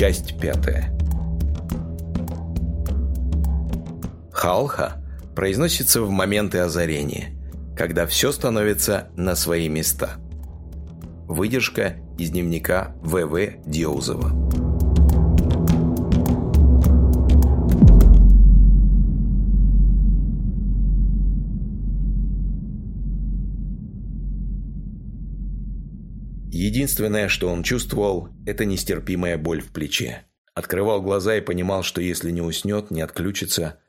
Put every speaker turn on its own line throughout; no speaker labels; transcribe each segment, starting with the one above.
Часть пятая. Халха произносится в моменты озарения, когда все становится на свои места. Выдержка из дневника В.В. Диозова. Единственное, что он чувствовал, это нестерпимая боль в плече. Открывал глаза и понимал, что если не уснет, не отключится,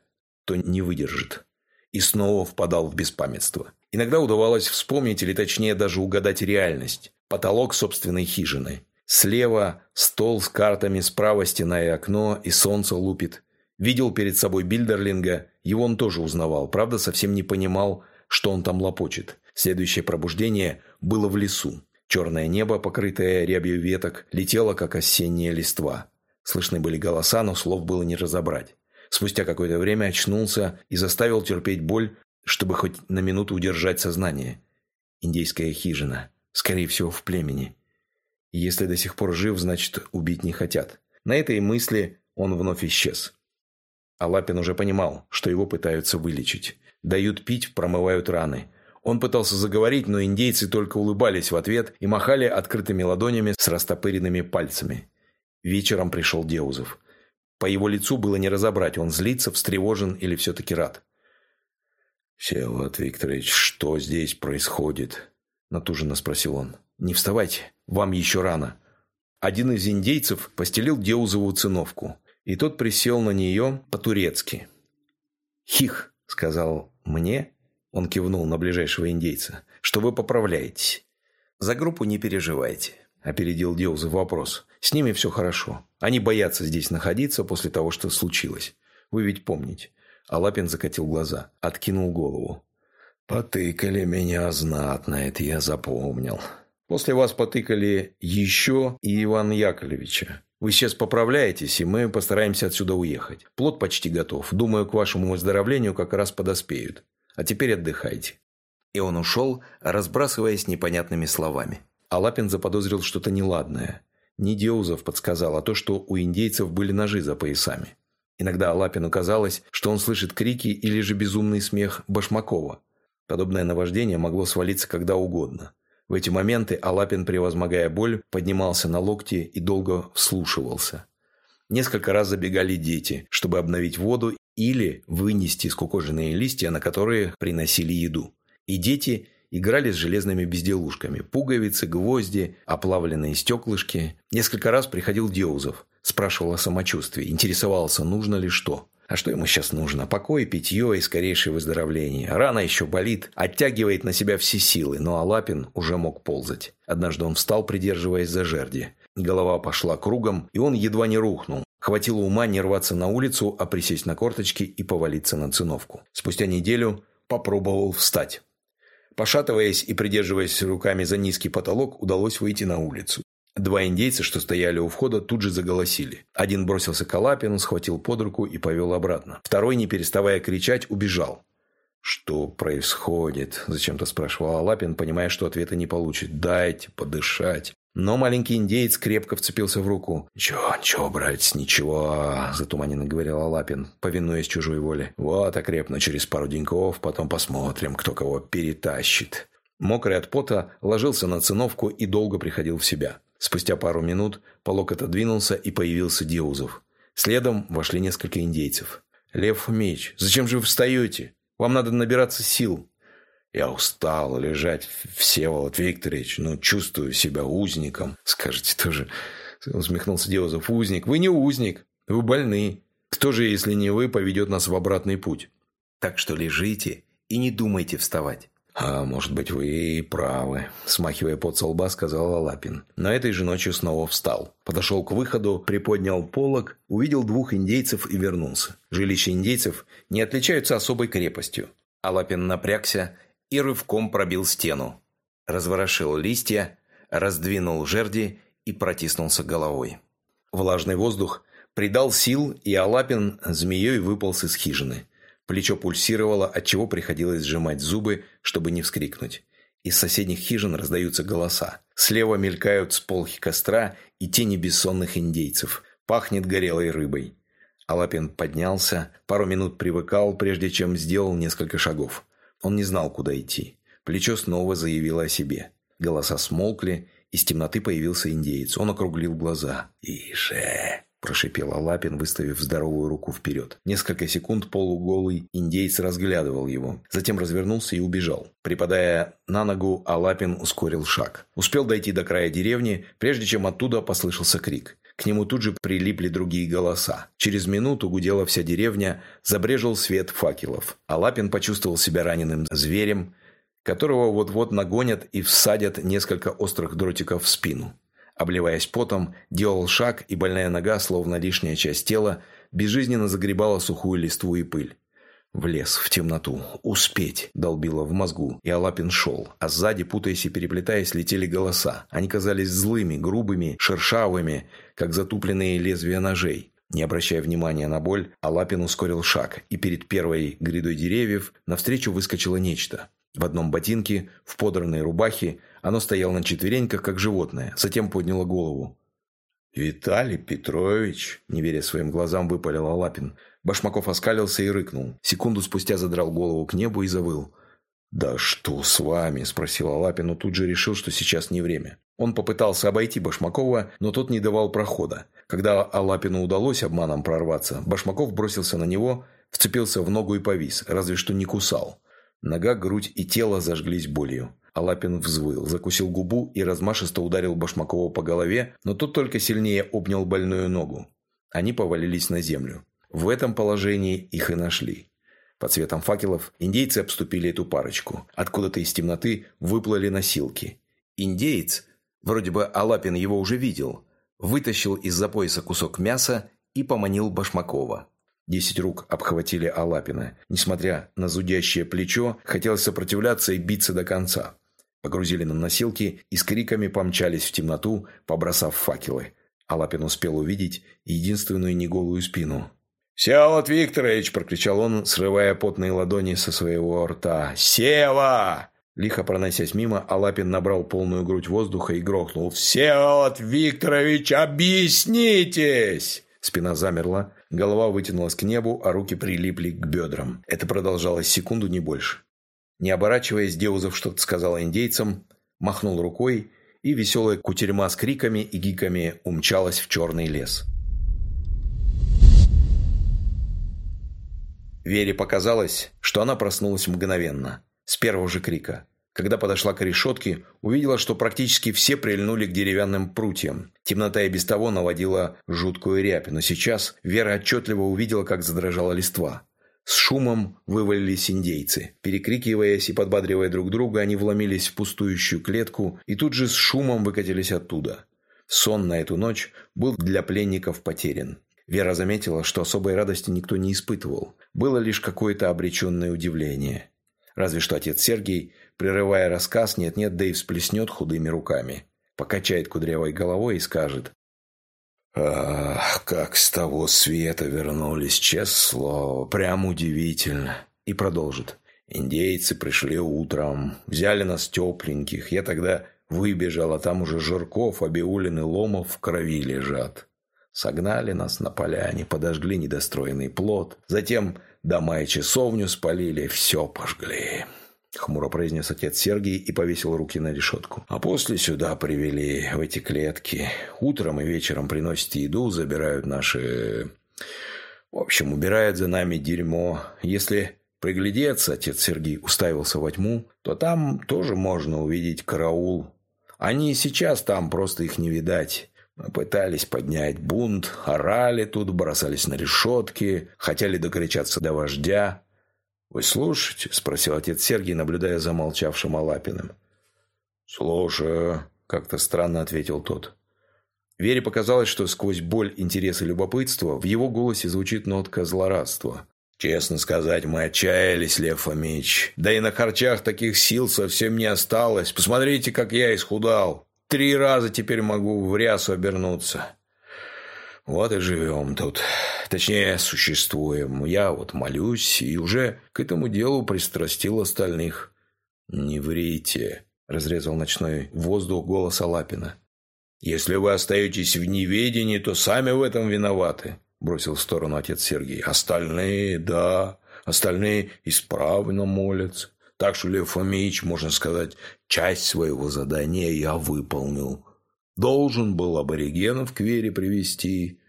то не выдержит. И снова впадал в беспамятство. Иногда удавалось вспомнить, или точнее даже угадать реальность. Потолок собственной хижины. Слева стол с картами, справа стена и окно, и солнце лупит. Видел перед собой Бильдерлинга, его он тоже узнавал, правда совсем не понимал, что он там лопочет. Следующее пробуждение было в лесу. Черное небо, покрытое рябью веток, летело, как осенняя листва. Слышны были голоса, но слов было не разобрать. Спустя какое-то время очнулся и заставил терпеть боль, чтобы хоть на минуту удержать сознание. Индейская хижина. Скорее всего, в племени. Если до сих пор жив, значит, убить не хотят. На этой мысли он вновь исчез. А Лапин уже понимал, что его пытаются вылечить. Дают пить, промывают раны – он пытался заговорить, но индейцы только улыбались в ответ и махали открытыми ладонями с растопыренными пальцами. Вечером пришел Деузов. По его лицу было не разобрать, он злится, встревожен или все-таки рад. «Всеволод Викторович, что здесь происходит?» – натуженно спросил он. «Не вставайте, вам еще рано». Один из индейцев постелил Деузову циновку, и тот присел на нее по-турецки. «Хих», – сказал мне он кивнул на ближайшего индейца. «Что вы поправляетесь?» «За группу не переживайте», – опередил Диоза вопрос. «С ними все хорошо. Они боятся здесь находиться после того, что случилось. Вы ведь помните». А Лапин закатил глаза, откинул голову. «Потыкали меня знатно, это я запомнил. После вас потыкали еще и Ивана Яковлевича. Вы сейчас поправляетесь, и мы постараемся отсюда уехать. Плод почти готов. Думаю, к вашему выздоровлению как раз подоспеют. А теперь отдыхайте». И он ушел, разбрасываясь непонятными словами. А Лапин заподозрил что-то неладное. Не Деузов подсказал, а то, что у индейцев были ножи за поясами. Иногда Алапину казалось, что он слышит крики или же безумный смех Башмакова. Подобное наваждение могло свалиться когда угодно. В эти моменты Алапин, превозмогая боль, поднимался на локти и долго вслушивался. Несколько раз забегали дети, чтобы обновить воду или вынести скукоженные листья, на которые приносили еду. И дети играли с железными безделушками. Пуговицы, гвозди, оплавленные стеклышки. Несколько раз приходил Деузов. Спрашивал о самочувствии. Интересовался, нужно ли что. А что ему сейчас нужно? Покой, питье и скорейшее выздоровление. Рана еще болит, оттягивает на себя все силы, но Алапин уже мог ползать. Однажды он встал, придерживаясь за жерди. Голова пошла кругом, и он едва не рухнул. Хватило ума не рваться на улицу, а присесть на корточки и повалиться на циновку. Спустя неделю попробовал встать. Пошатываясь и придерживаясь руками за низкий потолок, удалось выйти на улицу. Два индейца, что стояли у входа, тут же заголосили. Один бросился к Алапину, схватил под руку и повел обратно. Второй, не переставая кричать, убежал. «Что происходит?» – зачем-то спрашивал Алапин, понимая, что ответа не получит. «Дайте подышать». Но маленький индеец крепко вцепился в руку. «Ничего, ничего, братец, ничего», – затуманенно говорил Алапин, повинуясь чужой воле. «Вот окрепну через пару деньков, потом посмотрим, кто кого перетащит». Мокрый от пота ложился на циновку и долго приходил в себя. Спустя пару минут полок отодвинулся и появился Деузов. Следом вошли несколько индейцев. «Лев Меч, зачем же вы встаете? Вам надо набираться сил». Я устал лежать, Всеволод Викторович, но чувствую себя узником. Скажите тоже, усмехнулся Деозов, узник. Вы не узник, вы больны. Кто же, если не вы, поведет нас в обратный путь? Так что лежите и не думайте вставать. «А может быть, вы и правы», – смахивая под со лба, сказал Алапин. Но этой же ночью снова встал. Подошел к выходу, приподнял полог, увидел двух индейцев и вернулся. Жилища индейцев не отличаются особой крепостью. Алапин напрягся и рывком пробил стену. Разворошил листья, раздвинул жерди и протиснулся головой. Влажный воздух придал сил, и Алапин змеей выполз из хижины. Плечо пульсировало, отчего приходилось сжимать зубы, чтобы не вскрикнуть. Из соседних хижин раздаются голоса. Слева мелькают сполхи костра и тени бессонных индейцев. Пахнет горелой рыбой. Алапин поднялся, пару минут привыкал, прежде чем сделал несколько шагов. Он не знал, куда идти. Плечо снова заявило о себе. Голоса смолкли, из темноты появился индеец. Он округлил глаза. «Ише!» – прошипел Алапин, выставив здоровую руку вперед. Несколько секунд полуголый индеец разглядывал его. Затем развернулся и убежал. Припадая на ногу, Алапин ускорил шаг. Успел дойти до края деревни, прежде чем оттуда послышался крик. К нему тут же прилипли другие голоса. Через минуту гудела вся деревня, забрежил свет факелов. Алапин почувствовал себя раненым зверем, которого вот-вот нагонят и всадят несколько острых дротиков в спину. Обливаясь потом, делал шаг, и больная нога, словно лишняя часть тела, безжизненно загребала сухую листву и пыль. В лес, в темноту. Успеть, долбило в мозгу. И Алапин шел. А сзади, путаясь и переплетаясь, летели голоса. Они казались злыми, грубыми, шершавыми, как затупленные лезвия ножей. Не обращая внимания на боль, Алапин ускорил шаг, и перед первой грядой деревьев навстречу выскочило нечто. В одном ботинке, в подранной рубахе, оно стояло на четвереньках, как животное, затем подняло голову. «Виталий Петрович!» – не веря своим глазам, выпалил Алапин. Башмаков оскалился и рыкнул. Секунду спустя задрал голову к небу и завыл. «Да что с вами?» – спросил Алапин, но тут же решил, что сейчас не время. Он попытался обойти Башмакова, но тот не давал прохода. Когда Алапину удалось обманом прорваться, Башмаков бросился на него, вцепился в ногу и повис, разве что не кусал. Нога, грудь и тело зажглись болью. Алапин взвыл, закусил губу и размашисто ударил Башмакова по голове, но тот только сильнее обнял больную ногу. Они повалились на землю. В этом положении их и нашли. Под светом факелов индейцы обступили эту парочку. Откуда-то из темноты выплыли носилки. Индеец, вроде бы Алапин его уже видел, вытащил из-за пояса кусок мяса и поманил Башмакова. Десять рук обхватили Алапина. Несмотря на зудящее плечо, хотелось сопротивляться и биться до конца. Погрузили на носилки и с криками помчались в темноту, побросав факелы. Алапин успел увидеть единственную неголую спину. «Всеволод Викторович!» – прокричал он, срывая потные ладони со своего рта. «Сева!» Лихо проносясь мимо, Алапин набрал полную грудь воздуха и грохнул. «Всеволод Викторович, объяснитесь!» Спина замерла, голова вытянулась к небу, а руки прилипли к бедрам. Это продолжалось секунду, не больше. Не оборачиваясь, Деузов что-то сказал индейцам, махнул рукой, и веселая кутерьма с криками и гиками умчалась в черный лес. Вере показалось, что она проснулась мгновенно, с первого же крика. Когда подошла к решетке, увидела, что практически все прильнули к деревянным прутьям. Темнота и без того наводила жуткую рябь, но сейчас Вера отчетливо увидела, как задрожала листва. С шумом вывалились индейцы. Перекрикиваясь и подбадривая друг друга, они вломились в пустующую клетку и тут же с шумом выкатились оттуда. Сон на эту ночь был для пленников потерян. Вера заметила, что особой радости никто не испытывал. Было лишь какое-то обреченное удивление. Разве что отец Сергей Прерывая рассказ, нет-нет, да и всплеснет худыми руками. Покачает кудрявой головой и скажет. «Ах, как с того света вернулись, честное слово, прям удивительно!» И продолжит. «Индейцы пришли утром, взяли нас тепленьких. Я тогда выбежал, а там уже Жирков, Абиулин и Ломов в крови лежат. Согнали нас на поляне, подожгли недостроенный плод. Затем дома и часовню спалили, все пожгли. – хмуро произнес отец Сергий и повесил руки на решетку. «А после сюда привели, в эти клетки. Утром и вечером приносят еду, забирают наши... В общем, убирают за нами дерьмо. Если приглядеться, отец Сергий уставился во тьму, то там тоже можно увидеть караул. Они сейчас там, просто их не видать». Пытались поднять бунт, орали тут, бросались на решетки, хотели докричаться до вождя. «Вы слушаете?» – спросил отец Сергий, наблюдая за молчавшим Алапиным. «Слушаю», – как-то странно ответил тот. Вере показалось, что сквозь боль, интерес и любопытство в его голосе звучит нотка злорадства. «Честно сказать, мы отчаялись, Лев Фомич. Да и на харчах таких сил совсем не осталось. Посмотрите, как я исхудал. Три раза теперь могу в рясу обернуться. Вот и живем тут. Точнее, существуем. Я вот молюсь и уже к этому делу пристрастил остальных. «Не врите», – разрезал ночной воздух голос Алапина. «Если вы остаетесь в неведении, то сами в этом виноваты», – бросил в сторону отец Сергей. «Остальные, да, остальные исправно молятся. Так что, Лев Фомич, можно сказать, часть своего задания я выполнил. Должен был аборигенов к вере привести,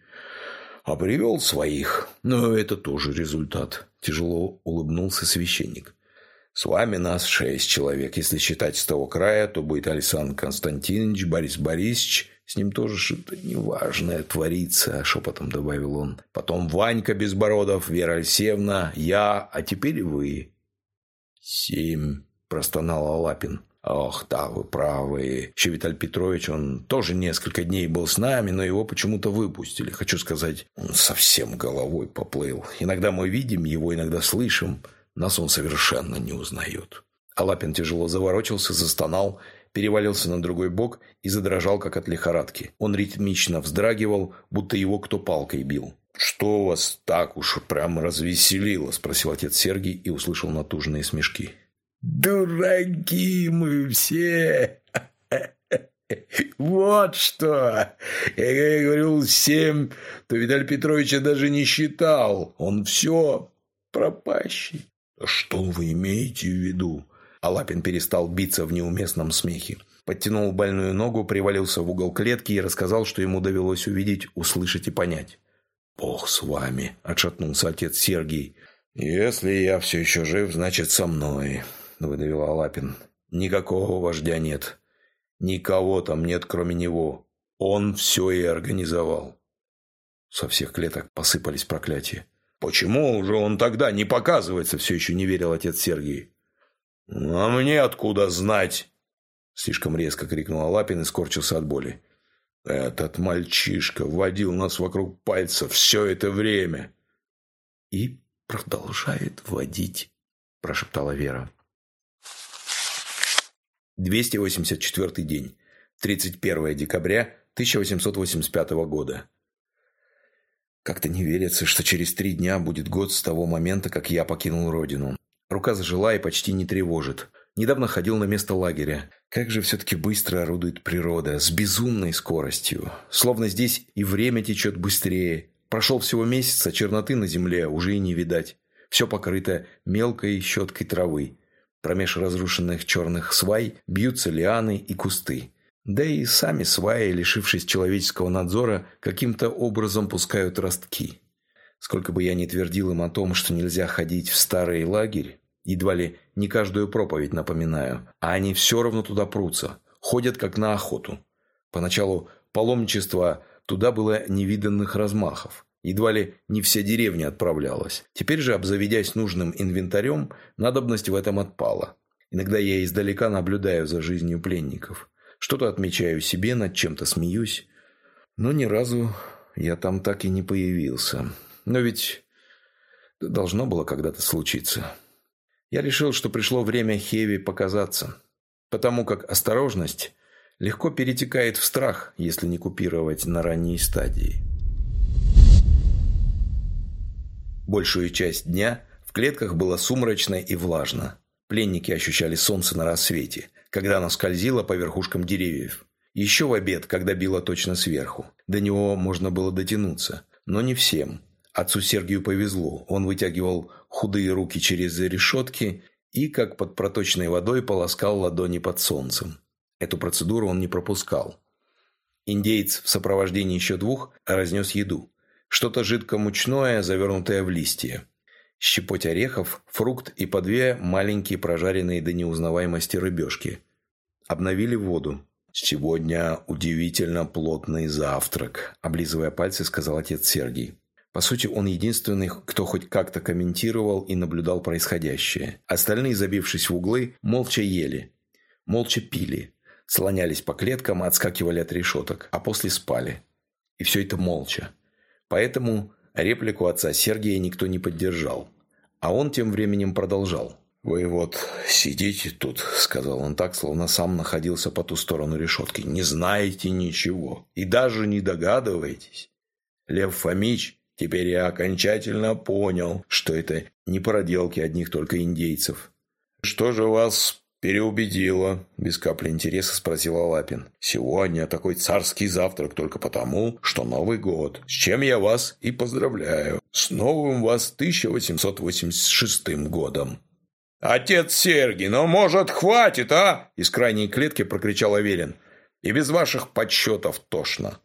а привел своих. Но это тоже результат. Тяжело улыбнулся священник. С вами нас шесть человек. Если считать с того края, то будет Александр Константинович, Борис Борисович. С ним тоже что-то неважное творится, шепотом добавил он. Потом Ванька Безбородов, Вера Алексеевна, я, а теперь вы. Семь, простонал Алапин. «Ох, да, вы правы. Еще Виталий Петрович, он тоже несколько дней был с нами, но его почему-то выпустили. Хочу сказать, он совсем головой поплыл. Иногда мы видим его, иногда слышим. Нас он совершенно не узнает». Алапин тяжело заворочился, застонал, перевалился на другой бок и задрожал, как от лихорадки. Он ритмично вздрагивал, будто его кто палкой бил. «Что вас так уж прям развеселило?» – спросил отец Сергий и услышал натужные смешки. Дураки мы все. Вот что! Я говорил семь, то Виталий Петровича даже не считал. Он все пропащий. Что вы имеете в виду? Алапин перестал биться в неуместном смехе. Подтянул больную ногу, привалился в угол клетки и рассказал, что ему довелось увидеть, услышать и понять. «Бог с вами!» – отшатнулся отец Сергий. «Если я все еще жив, значит, со мной выдавил Алапин. «Никакого вождя нет. Никого там нет, кроме него. Он все и организовал». Со всех клеток посыпались проклятия. «Почему же он тогда не показывается?» Все еще не верил отец Сергей. «А мне откуда знать?» Слишком резко крикнул Алапин и скорчился от боли. «Этот мальчишка водил нас вокруг пальца все это время!» «И продолжает водить», – прошептала Вера. 284 день. 31 декабря 1885 года. Как-то не верится, что через три дня будет год с того момента, как я покинул родину. Рука зажила и почти не тревожит. Недавно ходил на место лагеря. Как же все-таки быстро орудует природа, с безумной скоростью. Словно здесь и время течет быстрее. Прошел всего месяц, а черноты на земле уже и не видать. Все покрыто мелкой щеткой травы. Промеж разрушенных черных свай бьются лианы и кусты. Да и сами сваи, лишившись человеческого надзора, каким-то образом пускают ростки. Сколько бы я ни твердил им о том, что нельзя ходить в старый лагерь, едва ли не каждую проповедь напоминаю, а они все равно туда прутся, ходят как на охоту. Поначалу паломничество туда было невиданных размахов. Едва ли не вся деревня отправлялась. Теперь же, обзаведясь нужным инвентарем, надобность в этом отпала. Иногда я издалека наблюдаю за жизнью пленников. Что-то отмечаю себе, над чем-то смеюсь. Но ни разу я там так и не появился. Но ведь должно было когда-то случиться. Я решил, что пришло время Хеви показаться. Потому как осторожность легко перетекает в страх, если не купировать на ранней стадии. Большую часть дня в клетках было сумрачно и влажно. Пленники ощущали солнце на рассвете, когда оно скользило по верхушкам деревьев. Еще в обед, когда било точно сверху. До него можно было дотянуться, но не всем. Отцу Сергию повезло. Он вытягивал худые руки через решетки и, как под проточной водой, полоскал ладони под солнцем. Эту процедуру он не пропускал. Индеец в сопровождении еще двух разнес еду. Что-то жидко-мучное, завернутое в листья. Щепоть орехов, фрукт и по две маленькие прожаренные до неузнаваемости рыбешки. Обновили воду. «Сегодня удивительно плотный завтрак», – облизывая пальцы, сказал отец Сергий. По сути, он единственный, кто хоть как-то комментировал и наблюдал происходящее. Остальные, забившись в углы, молча ели. Молча пили. Слонялись по клеткам, отскакивали от решеток, а после спали. И все это молча. Поэтому реплику отца Сергия никто не поддержал. А он тем временем продолжал. «Вы вот сидите тут», — сказал он так, словно сам находился по ту сторону решетки. «Не знаете ничего и даже не догадываетесь. Лев Фомич, теперь я окончательно понял, что это не проделки одних только индейцев. Что же вас «Переубедила», – без капли интереса спросил Лапин. «Сегодня такой царский завтрак только потому, что Новый год, с чем я вас и поздравляю. С новым вас 1886 годом». «Отец Сергий, ну, может, хватит, а?» – из крайней клетки прокричал Аверин. «И без ваших подсчетов тошно».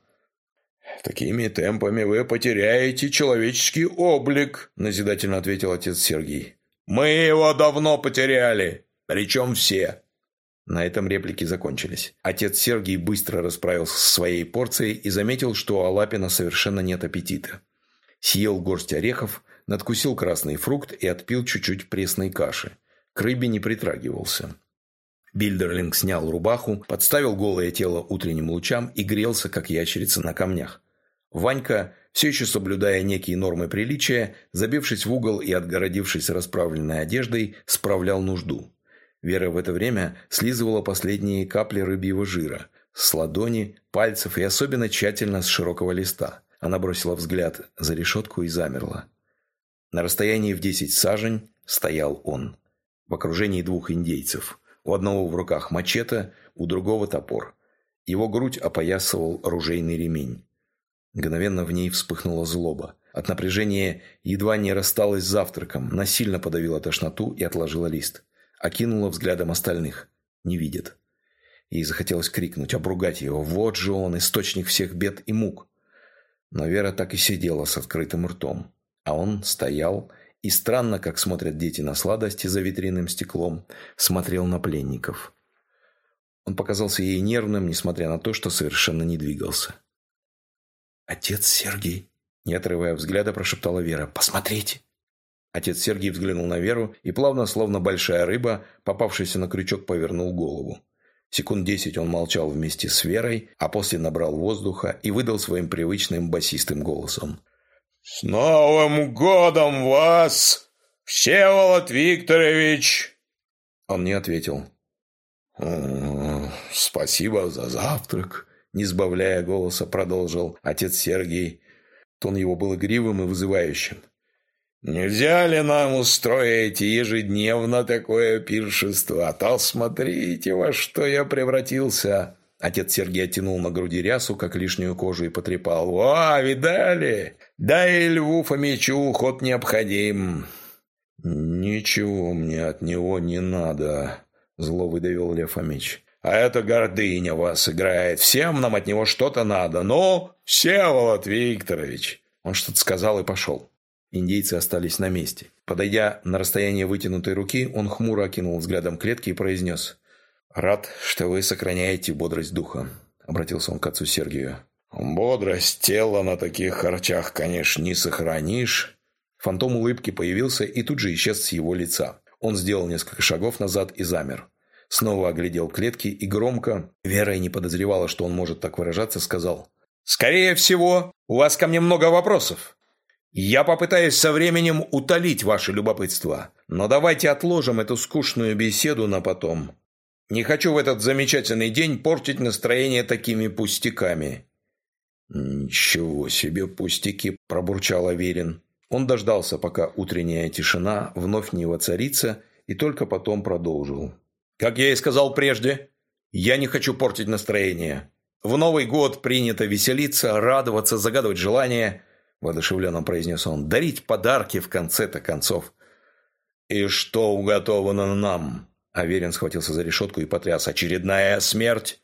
«Такими темпами вы потеряете человеческий облик», – назидательно ответил отец Сергий. «Мы его давно потеряли. Причем все. На этом реплики закончились. Отец Сергий быстро расправился со своей порцией и заметил, что у Алапина совершенно нет аппетита. Съел горсть орехов, надкусил красный фрукт и отпил чуть-чуть пресной каши. К рыбе не притрагивался. Бильдерлинг снял рубаху, подставил голое тело утренним лучам и грелся, как ящерица на камнях. Ванька, все еще соблюдая некие нормы приличия, забившись в угол и отгородившись расправленной одеждой, справлял нужду. Вера в это время слизывала последние капли рыбьего жира с ладони, пальцев и особенно тщательно с широкого листа. Она бросила взгляд за решетку и замерла. На расстоянии в десять сажень стоял он. В окружении двух индейцев. У одного в руках мачете, у другого топор. Его грудь опоясывал ружейный ремень. Мгновенно в ней вспыхнула злоба. От напряжения едва не рассталась с завтраком, насильно подавила тошноту и отложила лист окинула взглядом остальных. Не видит. Ей захотелось крикнуть, обругать его. Вот же он, источник всех бед и мук. Но Вера так и сидела с открытым ртом. А он стоял и, странно, как смотрят дети на сладости за витринным стеклом, смотрел на пленников. Он показался ей нервным, несмотря на то, что совершенно не двигался. «Отец Сергей!» Не отрывая взгляда, прошептала Вера. «Посмотрите!» Отец Сергий взглянул на Веру и плавно, словно большая рыба, попавшаяся на крючок, повернул голову. Секунд десять он молчал вместе с Верой, а после набрал воздуха и выдал своим привычным басистым голосом. «С Новым годом вас, Всеволод Викторович!» Он не ответил. «Спасибо за завтрак», – не сбавляя голоса, продолжил отец Сергий. Тон его был игривым и вызывающим. Нельзя ли нам устроить ежедневно такое пиршество? А то смотрите, во что я превратился!» Отец Сергей оттянул на груди рясу, как лишнюю кожу, и потрепал. «О, видали? Да и Льву Фомичу уход необходим». «Ничего мне от него не надо», – зло выдавил Лев Фомич. «А эта гордыня вас играет. Всем нам от него что-то надо. Ну, Всеволод Викторович!» Он что-то сказал и пошел. Индейцы остались на месте. Подойдя на расстояние вытянутой руки, он хмуро окинул взглядом клетки и произнес. «Рад, что вы сохраняете бодрость духа», – обратился он к отцу Сергию. «Бодрость тела на таких харчах, конечно, не сохранишь». Фантом улыбки появился и тут же исчез с его лица. Он сделал несколько шагов назад и замер. Снова оглядел клетки и громко, Вера и не подозревала, что он может так выражаться, сказал. «Скорее всего, у вас ко мне много вопросов. Я попытаюсь со временем утолить ваше любопытство, но давайте отложим эту скучную беседу на потом. Не хочу в этот замечательный день портить настроение такими пустяками». «Ничего себе пустяки!» – пробурчал Аверин. Он дождался, пока утренняя тишина вновь не воцарится, и только потом продолжил. «Как я и сказал прежде, я не хочу портить настроение. В Новый год принято веселиться, радоваться, загадывать желания – воодушевленно произнес он. «Дарить подарки в конце-то концов». «И что уготовано нам?» Аверин схватился за решетку и потряс. «Очередная смерть!»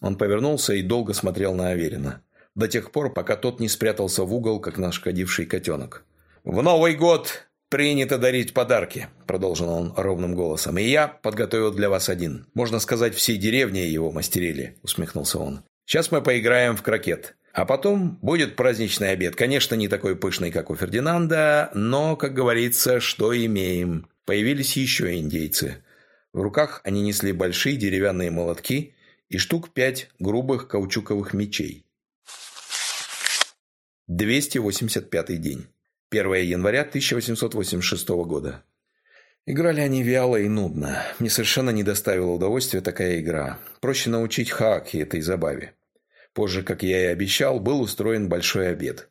Он повернулся и долго смотрел на Аверина. До тех пор, пока тот не спрятался в угол, как нашкодивший котенок. «В Новый год принято дарить подарки», – продолжил он ровным голосом. «И я подготовил для вас один. Можно сказать, всей деревне его мастерили», – усмехнулся он. «Сейчас мы поиграем в крокет. А потом будет праздничный обед. Конечно, не такой пышный, как у Фердинанда, но, как говорится, что имеем. Появились еще индейцы. В руках они несли большие деревянные молотки и штук пять грубых каучуковых мечей. 285 день. 1 января 1886 года. Играли они вяло и нудно. Мне совершенно не доставила удовольствия такая игра. Проще научить Хаки этой забаве. Позже, как я и обещал, был устроен большой обед.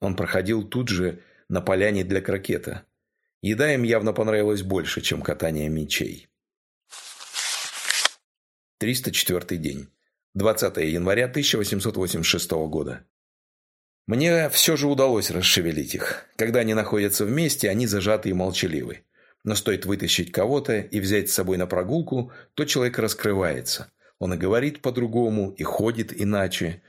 Он проходил тут же на поляне для крокета. Еда им явно понравилась больше, чем катание мечей. 304 день. 20 января 1886 года. Мне все же удалось расшевелить их. Когда они находятся вместе, они зажаты и молчаливы. Но стоит вытащить кого-то и взять с собой на прогулку, то человек раскрывается. Он и говорит по-другому, и ходит иначе.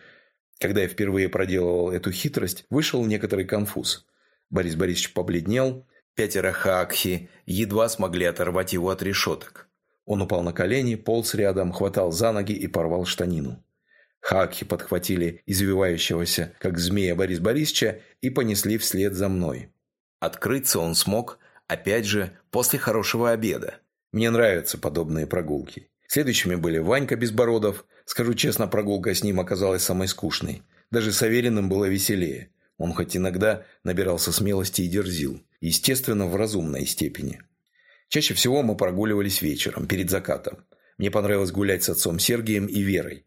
Когда я впервые проделывал эту хитрость, вышел некоторый конфуз. Борис Борисович побледнел. Пятеро хаакхи едва смогли оторвать его от решеток. Он упал на колени, полз рядом, хватал за ноги и порвал штанину. Хаакхи подхватили извивающегося, как змея Борис Борисовича, и понесли вслед за мной. Открыться он смог, опять же, после хорошего обеда. Мне нравятся подобные прогулки. Следующими были Ванька Безбородов. Скажу честно, прогулка с ним оказалась самой скучной. Даже с Авериным было веселее. Он хоть иногда набирался смелости и дерзил. Естественно, в разумной степени. Чаще всего мы прогуливались вечером, перед закатом. Мне понравилось гулять с отцом Сергием и Верой.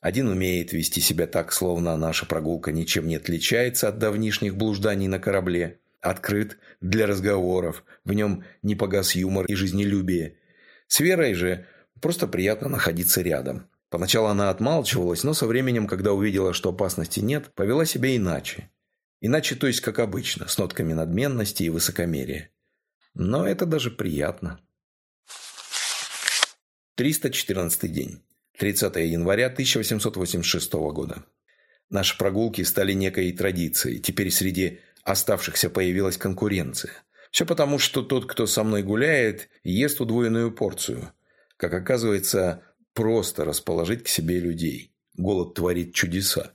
Один умеет вести себя так, словно наша прогулка ничем не отличается от давнишних блужданий на корабле. Открыт для разговоров, в нем не погас юмор и жизнелюбие. С Верой же просто приятно находиться рядом. Поначалу она отмалчивалась, но со временем, когда увидела, что опасности нет, повела себя иначе. Иначе, то есть как обычно, с нотками надменности и высокомерия. Но это даже приятно. 314 день. 30 января 1886 года. Наши прогулки стали некой традицией. Теперь среди оставшихся появилась конкуренция. Все потому, что тот, кто со мной гуляет, ест удвоенную порцию. Как оказывается, просто расположить к себе людей. Голод творит чудеса.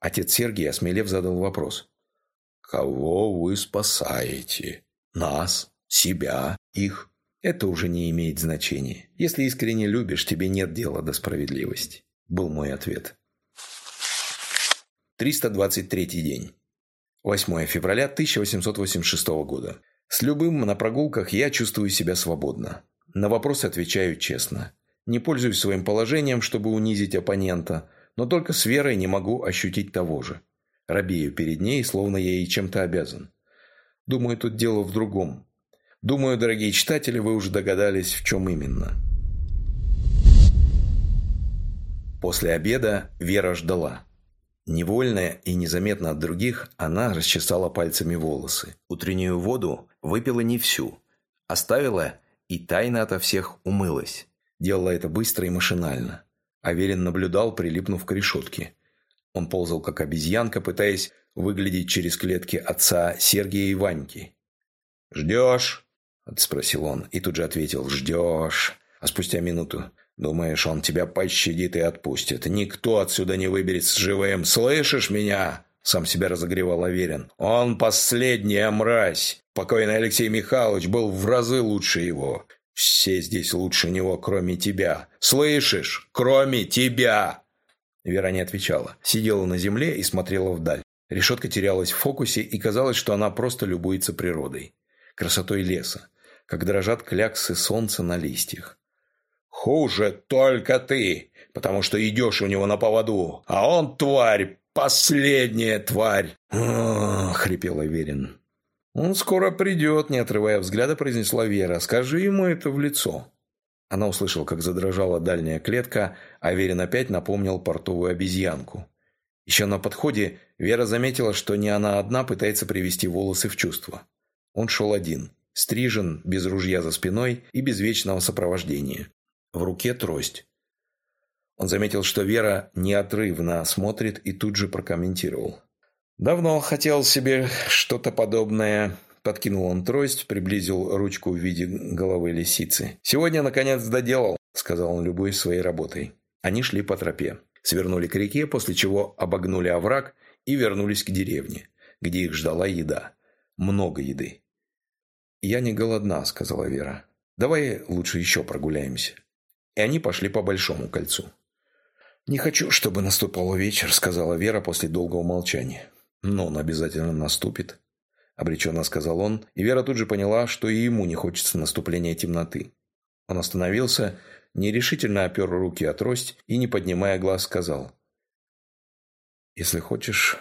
Отец Сергий, осмелев, задал вопрос. «Кого вы спасаете? Нас? Себя? Их?» Это уже не имеет значения. Если искренне любишь, тебе нет дела до справедливости. Был мой ответ. 323 день. 8 февраля 1886 года. С любым на прогулках я чувствую себя свободно. На вопросы отвечаю честно. Не пользуюсь своим положением, чтобы унизить оппонента, но только с верой не могу ощутить того же. Робею перед ней, словно я ей чем-то обязан. Думаю, тут дело в другом. Думаю, дорогие читатели, вы уже догадались, в чем именно. После обеда Вера ждала. Невольная и незаметно от других, она расчесала пальцами волосы. Утреннюю воду выпила не всю. Оставила и тайно ото всех умылась. Делала это быстро и машинально. Аверин наблюдал, прилипнув к решетке. Он ползал, как обезьянка, пытаясь выглядеть через клетки отца Сергия и Ваньки. «Ждешь?» – спросил он, и тут же ответил «Ждешь». А спустя минуту «Думаешь, он тебя пощадит и отпустит? Никто отсюда не выберется живым, слышишь меня?» Сам себя разогревал Аверин. «Он последняя мразь! Покойный Алексей Михайлович был в разы лучше его. Все здесь лучше него, кроме тебя. Слышишь? Кроме тебя!» Вера не отвечала. Сидела на земле и смотрела вдаль. Решетка терялась в фокусе, и казалось, что она просто любуется природой. Красотой леса как дрожат кляксы солнца на листьях. «Хуже только ты, потому что идешь у него на поводу, а он тварь, последняя тварь!» хрипел Аверин. «Он скоро придет», – не отрывая взгляда, произнесла Вера. «Скажи ему это в лицо». Она услышала, как задрожала дальняя клетка, а Верин опять напомнил портовую обезьянку. Еще на подходе Вера заметила, что не она одна пытается привести волосы в чувство. Он шел один. Стрижен, без ружья за спиной и без вечного сопровождения. В руке трость. Он заметил, что Вера неотрывно смотрит и тут же прокомментировал. «Давно хотел себе что-то подобное». Подкинул он трость, приблизил ручку в виде головы лисицы. «Сегодня, наконец, доделал», — сказал он, любуясь своей работой. Они шли по тропе. Свернули к реке, после чего обогнули овраг и вернулись к деревне, где их ждала еда. Много еды. «Я не голодна», — сказала Вера. «Давай лучше еще прогуляемся». И они пошли по Большому кольцу. «Не хочу, чтобы наступал вечер», — сказала Вера после долгого молчания. «Но он обязательно наступит», — обреченно сказал он, и Вера тут же поняла, что и ему не хочется наступления темноты. Он остановился, нерешительно опер руки от трость и, не поднимая глаз, сказал. «Если хочешь,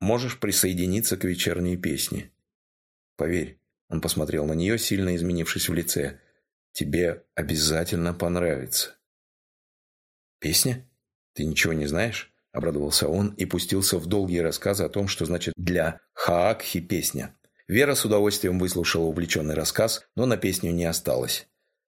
можешь присоединиться к вечерней песне. Поверь, он посмотрел на нее, сильно изменившись в лице. «Тебе обязательно понравится». «Песня? Ты ничего не знаешь?» – обрадовался он и пустился в долгие рассказы о том, что значит для Хаакхи песня. Вера с удовольствием выслушала увлеченный рассказ, но на песню не осталось.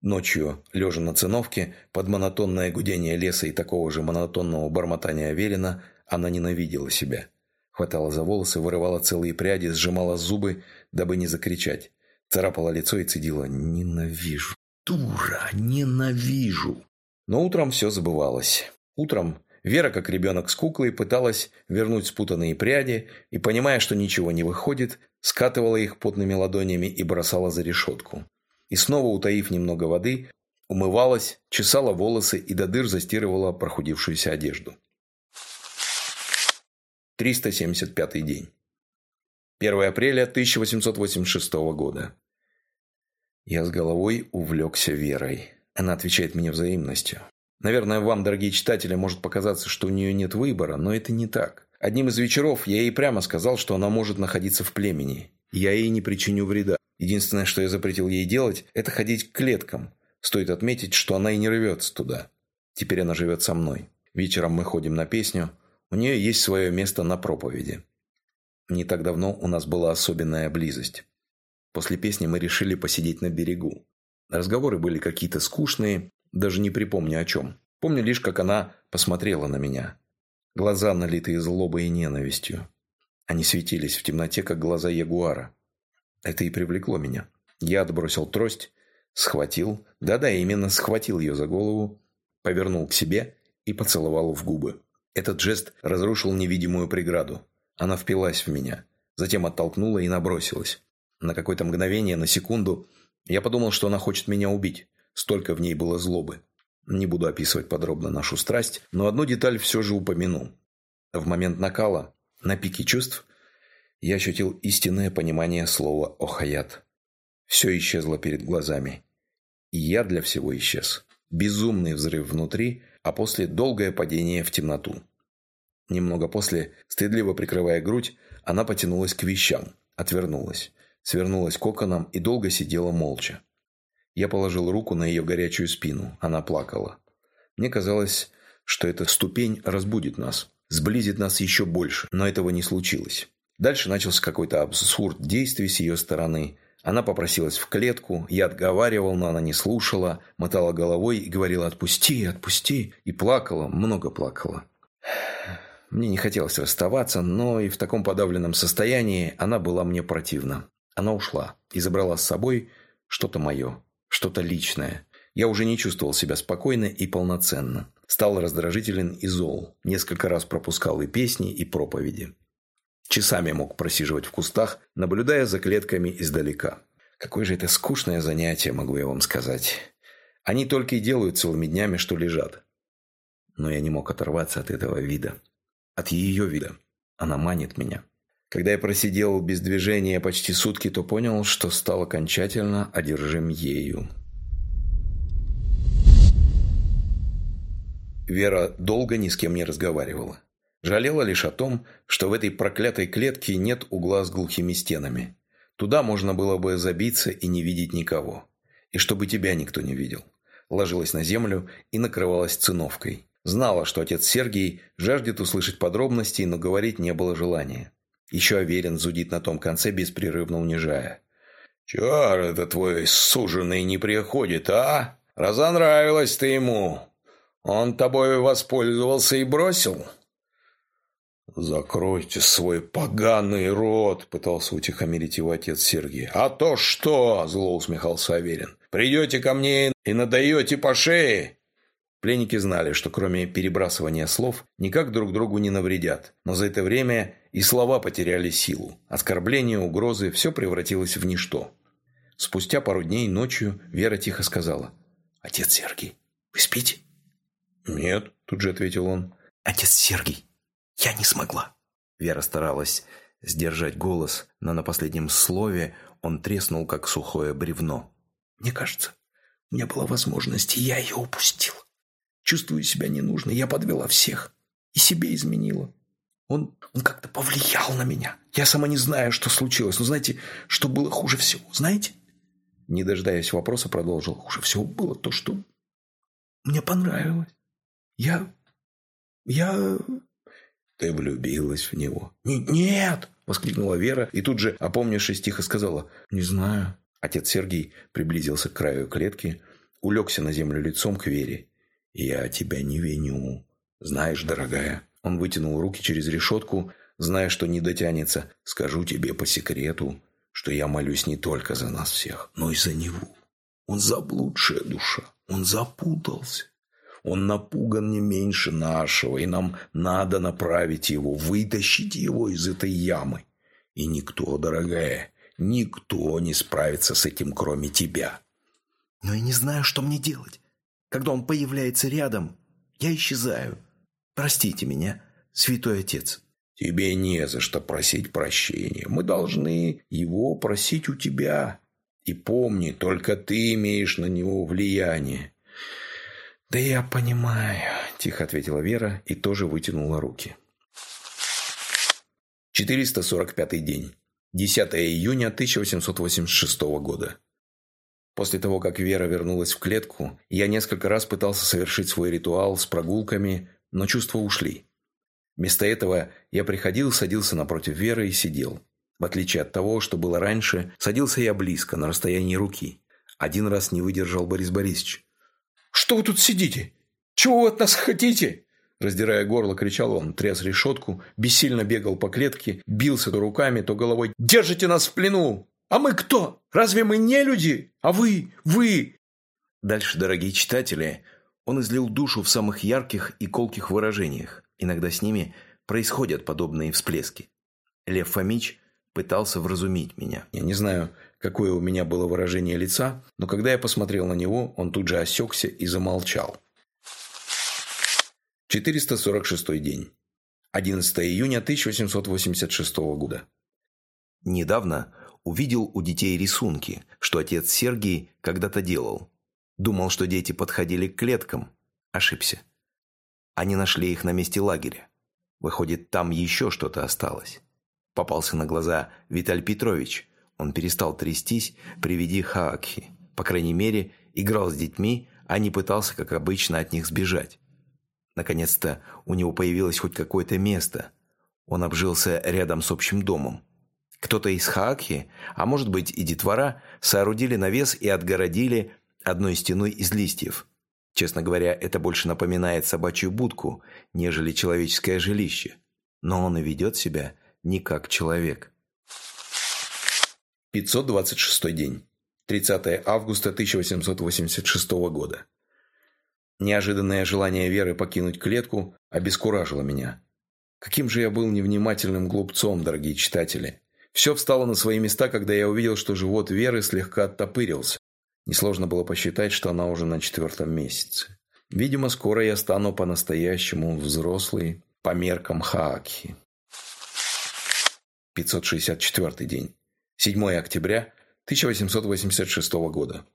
Ночью, лежа на циновке, под монотонное гудение леса и такого же монотонного бормотания Верина, она ненавидела себя. Хватала за волосы, вырывала целые пряди, сжимала зубы, дабы не закричать. Царапала лицо и цедила «Ненавижу! Дура! Ненавижу!» Но утром все забывалось. Утром Вера, как ребенок с куклой, пыталась вернуть спутанные пряди и, понимая, что ничего не выходит, скатывала их потными ладонями и бросала за решетку и снова, утаив немного воды, умывалась, чесала волосы и до дыр застирывала прохудившуюся одежду. 375 день. 1 апреля 1886 года. Я с головой увлекся Верой. Она отвечает мне взаимностью. Наверное, вам, дорогие читатели, может показаться, что у нее нет выбора, но это не так. Одним из вечеров я ей прямо сказал, что она может находиться в племени. Я ей не причиню вреда. Единственное, что я запретил ей делать, это ходить к клеткам. Стоит отметить, что она и не рвется туда. Теперь она живет со мной. Вечером мы ходим на песню. У нее есть свое место на проповеди. Не так давно у нас была особенная близость. После песни мы решили посидеть на берегу. Разговоры были какие-то скучные, даже не припомню о чем. Помню лишь, как она посмотрела на меня. Глаза, налитые злобой и ненавистью. Они светились в темноте, как глаза ягуара. Это и привлекло меня. Я отбросил трость, схватил, да-да, именно схватил ее за голову, повернул к себе и поцеловал в губы. Этот жест разрушил невидимую преграду. Она впилась в меня, затем оттолкнула и набросилась. На какое-то мгновение, на секунду, я подумал, что она хочет меня убить. Столько в ней было злобы. Не буду описывать подробно нашу страсть, но одну деталь все же упомяну. В момент накала, на пике чувств, я ощутил истинное понимание слова «охаят». Все исчезло перед глазами. И я для всего исчез. Безумный взрыв внутри, а после долгое падение в темноту. Немного после, стыдливо прикрывая грудь, она потянулась к вещам, отвернулась, свернулась коконом и долго сидела молча. Я положил руку на ее горячую спину, она плакала. Мне казалось, что эта ступень разбудит нас, сблизит нас еще больше, но этого не случилось. Дальше начался какой-то абсурд действий с ее стороны. Она попросилась в клетку, я отговаривал, но она не слушала, мотала головой и говорила «отпусти, отпусти» и плакала, много плакала. Мне не хотелось расставаться, но и в таком подавленном состоянии она была мне противна. Она ушла и забрала с собой что-то мое, что-то личное. Я уже не чувствовал себя спокойно и полноценно. Стал раздражителен и зол. Несколько раз пропускал и песни, и проповеди. Часами мог просиживать в кустах, наблюдая за клетками издалека. Какое же это скучное занятие, могу я вам сказать. Они только и делают целыми днями, что лежат. Но я не мог оторваться от этого вида. От ее вида. Она манит меня. Когда я просидел без движения почти сутки, то понял, что стал окончательно одержим ею. Вера долго ни с кем не разговаривала. Жалела лишь о том, что в этой проклятой клетке нет угла с глухими стенами. Туда можно было бы забиться и не видеть никого. И чтобы тебя никто не видел. Ложилась на землю и накрывалась циновкой. Знала, что отец Сергий жаждет услышать подробности, но говорить не было желания. Еще Аверин зудит на том конце, беспрерывно унижая. «Чар это твой суженый не приходит, а? Разонравилась ты ему. Он тобой воспользовался и бросил?» «Закройте свой поганый рот!» – пытался утихомирить его отец Сергей. «А то что?» – зло усмехался Аверин. «Придете ко мне и надаете по шее!» Пленники знали, что кроме перебрасывания слов, никак друг другу не навредят. Но за это время и слова потеряли силу. Оскорбления, угрозы – все превратилось в ничто. Спустя пару дней ночью Вера тихо сказала. «Отец Сергий, вы спите?» «Нет», – тут же ответил он. «Отец Сергий, я не смогла. Вера старалась сдержать голос, но на последнем слове он треснул, как сухое бревно. Мне кажется, у меня была возможность, и я ее упустила. Чувствую себя ненужной, я подвела всех и себе изменила. Он, он как-то повлиял на меня. Я сама не знаю, что случилось. Но знаете, что было хуже всего? Знаете? Не дожидаясь вопроса, продолжил. Хуже всего было то, что мне понравилось.
Я... я...»
«Ты влюбилась в него?»
«Нет!»
– воскликнула Вера и тут же, опомнившись, тихо сказала
«Не знаю».
Отец Сергей приблизился к краю клетки, улегся на землю лицом к Вере. «Я тебя не виню. Знаешь, дорогая...» Он вытянул руки через решетку, зная, что не дотянется. «Скажу тебе по секрету, что я молюсь не только за нас всех, но и за него. Он заблудшая душа, он запутался. Он напуган не меньше нашего, и нам надо направить его, вытащить его из этой ямы. И никто, дорогая, никто не справится с этим, кроме тебя.
Но я не знаю, что мне делать. Когда он появляется рядом, я исчезаю. Простите меня, святой отец.
Тебе не за что просить прощения. Мы должны его просить у тебя. И помни, только ты имеешь на него влияние.
«Да я понимаю», – тихо ответила Вера и тоже вытянула руки.
445 день. 10 июня 1886 года. После того, как Вера вернулась в клетку, я несколько раз пытался совершить свой ритуал с прогулками, но чувства ушли. Вместо этого я приходил, садился напротив Веры и сидел. В отличие от того, что было раньше, садился я близко, на расстоянии руки. Один раз не выдержал Борис Борисович.
«Что вы тут сидите? Чего вы от нас хотите?» Раздирая горло, кричал он, тряс решетку, бессильно бегал по клетке, бился то руками, то головой. «Держите нас в плену! А мы кто? Разве мы не люди? А вы? Вы?»
Дальше, дорогие читатели, он излил душу в самых ярких и колких выражениях. Иногда с ними происходят подобные всплески. Лев Фомич пытался вразумить меня. Я не знаю, какое у меня было выражение лица, но когда я посмотрел на него, он тут же осекся и замолчал. 446 день. 11 июня 1886 года. Недавно увидел у детей рисунки, что отец Сергий когда-то делал. Думал, что дети подходили к клеткам. Ошибся. Они нашли их на месте лагеря. Выходит, там еще что-то осталось. Попался на глаза Виталь Петрович – он перестал трястись при виде Хаакхи. По крайней мере, играл с детьми, а не пытался, как обычно, от них сбежать. Наконец-то у него появилось хоть какое-то место. Он обжился рядом с общим домом. Кто-то из Хаакхи, а может быть и детвора, соорудили навес и отгородили одной стеной из листьев. Честно говоря, это больше напоминает собачью будку, нежели человеческое жилище. Но он и ведет себя не как человек. 526 день. 30 августа 1886 года. Неожиданное желание Веры покинуть клетку обескуражило меня. Каким же я был невнимательным глупцом, дорогие читатели. Все встало на свои места, когда я увидел, что живот Веры слегка оттопырился. Несложно было посчитать, что она уже на четвертом месяце. Видимо, скоро я стану по-настоящему взрослый по меркам Хаакхи. 564 день. 7 октября 1886 года.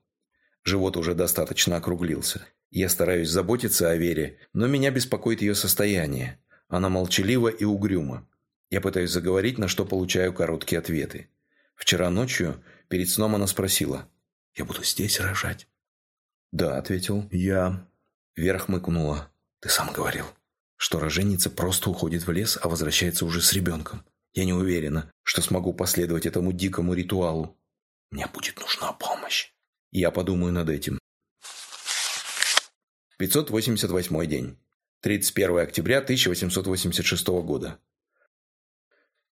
Живот уже достаточно округлился. Я стараюсь заботиться о Вере, но меня беспокоит ее состояние. Она молчалива и угрюма. Я пытаюсь заговорить, на что получаю короткие ответы. Вчера ночью, перед сном она спросила. «Я буду здесь рожать?» «Да», — ответил я. Вверх мыкнула. «Ты сам говорил, что роженица просто уходит в лес, а возвращается уже с ребенком. Я не уверена, что смогу последовать этому дикому ритуалу. Мне будет нужна помощь. Я подумаю над этим. 588 день. 31 октября 1886 года.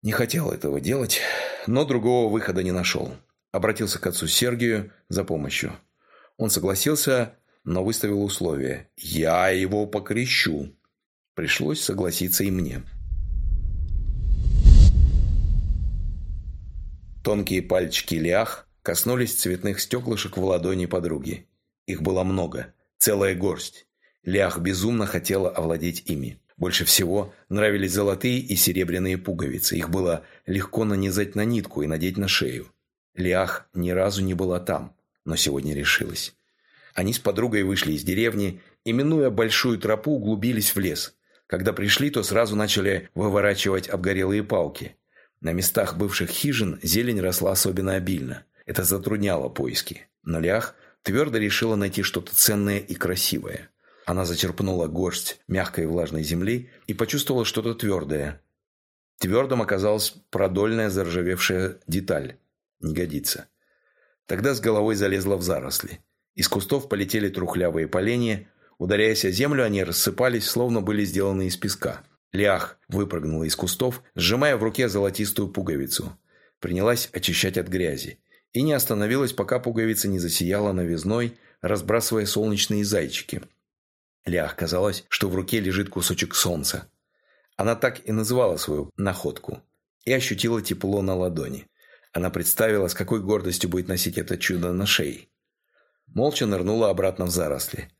Не хотел этого делать, но другого выхода не нашел. Обратился к отцу Сергию за помощью. Он согласился, но выставил условие. «Я его покрещу». Пришлось согласиться и мне. Тонкие пальчики Лях коснулись цветных стеклышек в ладони подруги. Их было много, целая горсть. Лях безумно хотела овладеть ими. Больше всего нравились золотые и серебряные пуговицы. Их было легко нанизать на нитку и надеть на шею. Лях ни разу не была там, но сегодня решилась. Они с подругой вышли из деревни и, минуя большую тропу, углубились в лес. Когда пришли, то сразу начали выворачивать обгорелые палки. На местах бывших хижин зелень росла особенно обильно. Это затрудняло поиски. Но Лях твердо решила найти что-то ценное и красивое. Она зачерпнула горсть мягкой влажной земли и почувствовала что-то твердое. Твердым оказалась продольная заржавевшая деталь. Не годится. Тогда с головой залезла в заросли. Из кустов полетели трухлявые поленья. Ударяясь о землю, они рассыпались, словно были сделаны из песка. Лях выпрыгнула из кустов, сжимая в руке золотистую пуговицу. Принялась очищать от грязи. И не остановилась, пока пуговица не засияла новизной, разбрасывая солнечные зайчики. Лях казалось, что в руке лежит кусочек солнца. Она так и называла свою находку. И ощутила тепло на ладони. Она представила, с какой гордостью будет носить это чудо на шее. Молча нырнула обратно в заросли.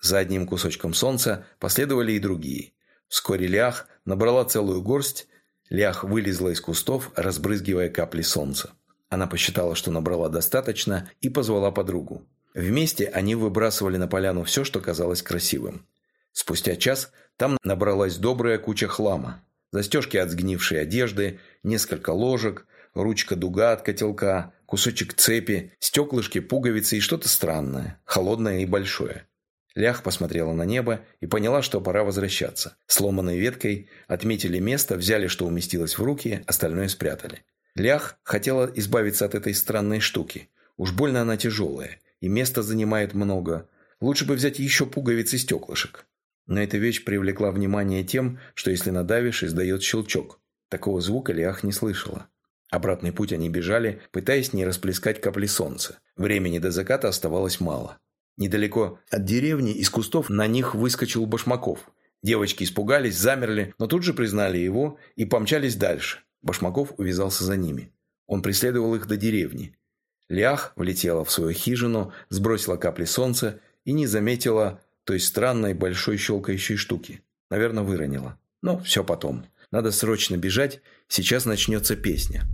За одним кусочком солнца последовали и другие. Вскоре Лях набрала целую горсть. Лях вылезла из кустов, разбрызгивая капли солнца. Она посчитала, что набрала достаточно, и позвала подругу. Вместе они выбрасывали на поляну все, что казалось красивым. Спустя час там набралась добрая куча хлама. Застежки от сгнившей одежды, несколько ложек, ручка-дуга от котелка, кусочек цепи, стеклышки, пуговицы и что-то странное, холодное и большое. Лях посмотрела на небо и поняла, что пора возвращаться. Сломанной веткой отметили место, взяли, что уместилось в руки, остальное спрятали. Лях хотела избавиться от этой странной штуки. Уж больно она тяжелая, и места занимает много. Лучше бы взять еще пуговицы и стеклышек. Но эта вещь привлекла внимание тем, что если надавишь, издает щелчок. Такого звука Лях не слышала. Обратный путь они бежали, пытаясь не расплескать капли солнца. Времени до заката оставалось мало. Недалеко от деревни из кустов на них выскочил Башмаков. Девочки испугались, замерли, но тут же признали его и помчались дальше. Башмаков увязался за ними. Он преследовал их до деревни. Лях влетела в свою хижину, сбросила капли солнца и не заметила той странной большой щелкающей штуки. Наверное, выронила. Но все потом. Надо срочно бежать, сейчас начнется песня.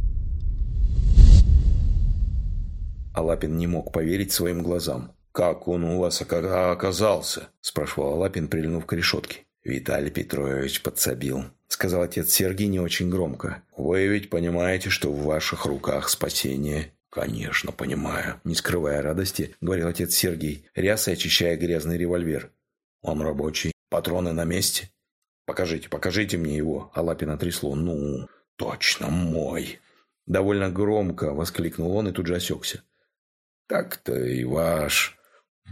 Алапин не мог поверить своим глазам. «Как он у вас оказался?» – спрашивал Алапин, прильнув к решетке. «Виталий Петрович подсобил», – сказал отец Сергий не очень громко. «Вы ведь понимаете, что в ваших руках спасение?» «Конечно, понимаю», – не скрывая радости, говорил отец Сергий, рясой очищая грязный револьвер. «Он рабочий. Патроны на месте?» «Покажите, покажите мне его», – Алапина трясло. «Ну, точно мой». Довольно громко воскликнул он и тут же осекся. «Так-то и ваш.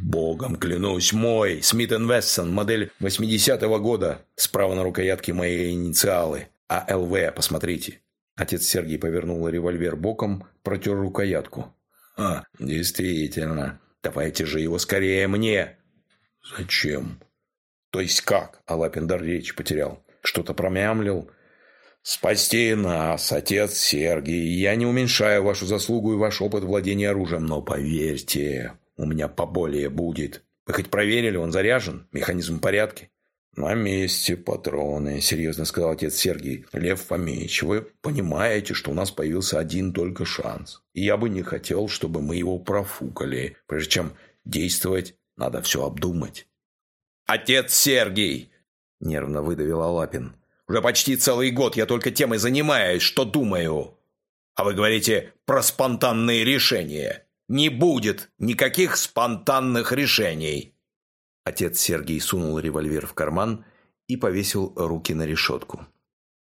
Богом клянусь, мой. Смит Вессон, модель 80-го года. Справа на рукоятке мои инициалы. АЛВ, посмотрите». Отец Сергей повернул револьвер боком, протер рукоятку. «А, действительно. Давайте же его скорее мне». «Зачем?» «То есть как?» А Лапин дар речь потерял. Что-то промямлил. «Спасти нас, отец Сергий. Я не уменьшаю вашу заслугу и ваш опыт владения оружием, но поверьте, у меня поболее будет. Вы хоть проверили, он заряжен? Механизм в порядке?» «На месте патроны», – серьезно сказал отец Сергий. «Лев Фомич, вы понимаете, что у нас появился один только шанс. И я бы не хотел, чтобы мы его профукали. Прежде чем действовать, надо все обдумать». «Отец Сергий!» – нервно выдавил Алапин. «Уже почти целый год я только тем и занимаюсь, что думаю. А вы говорите про спонтанные решения. Не будет никаких спонтанных решений!» Отец Сергий сунул револьвер в карман и повесил руки на решетку.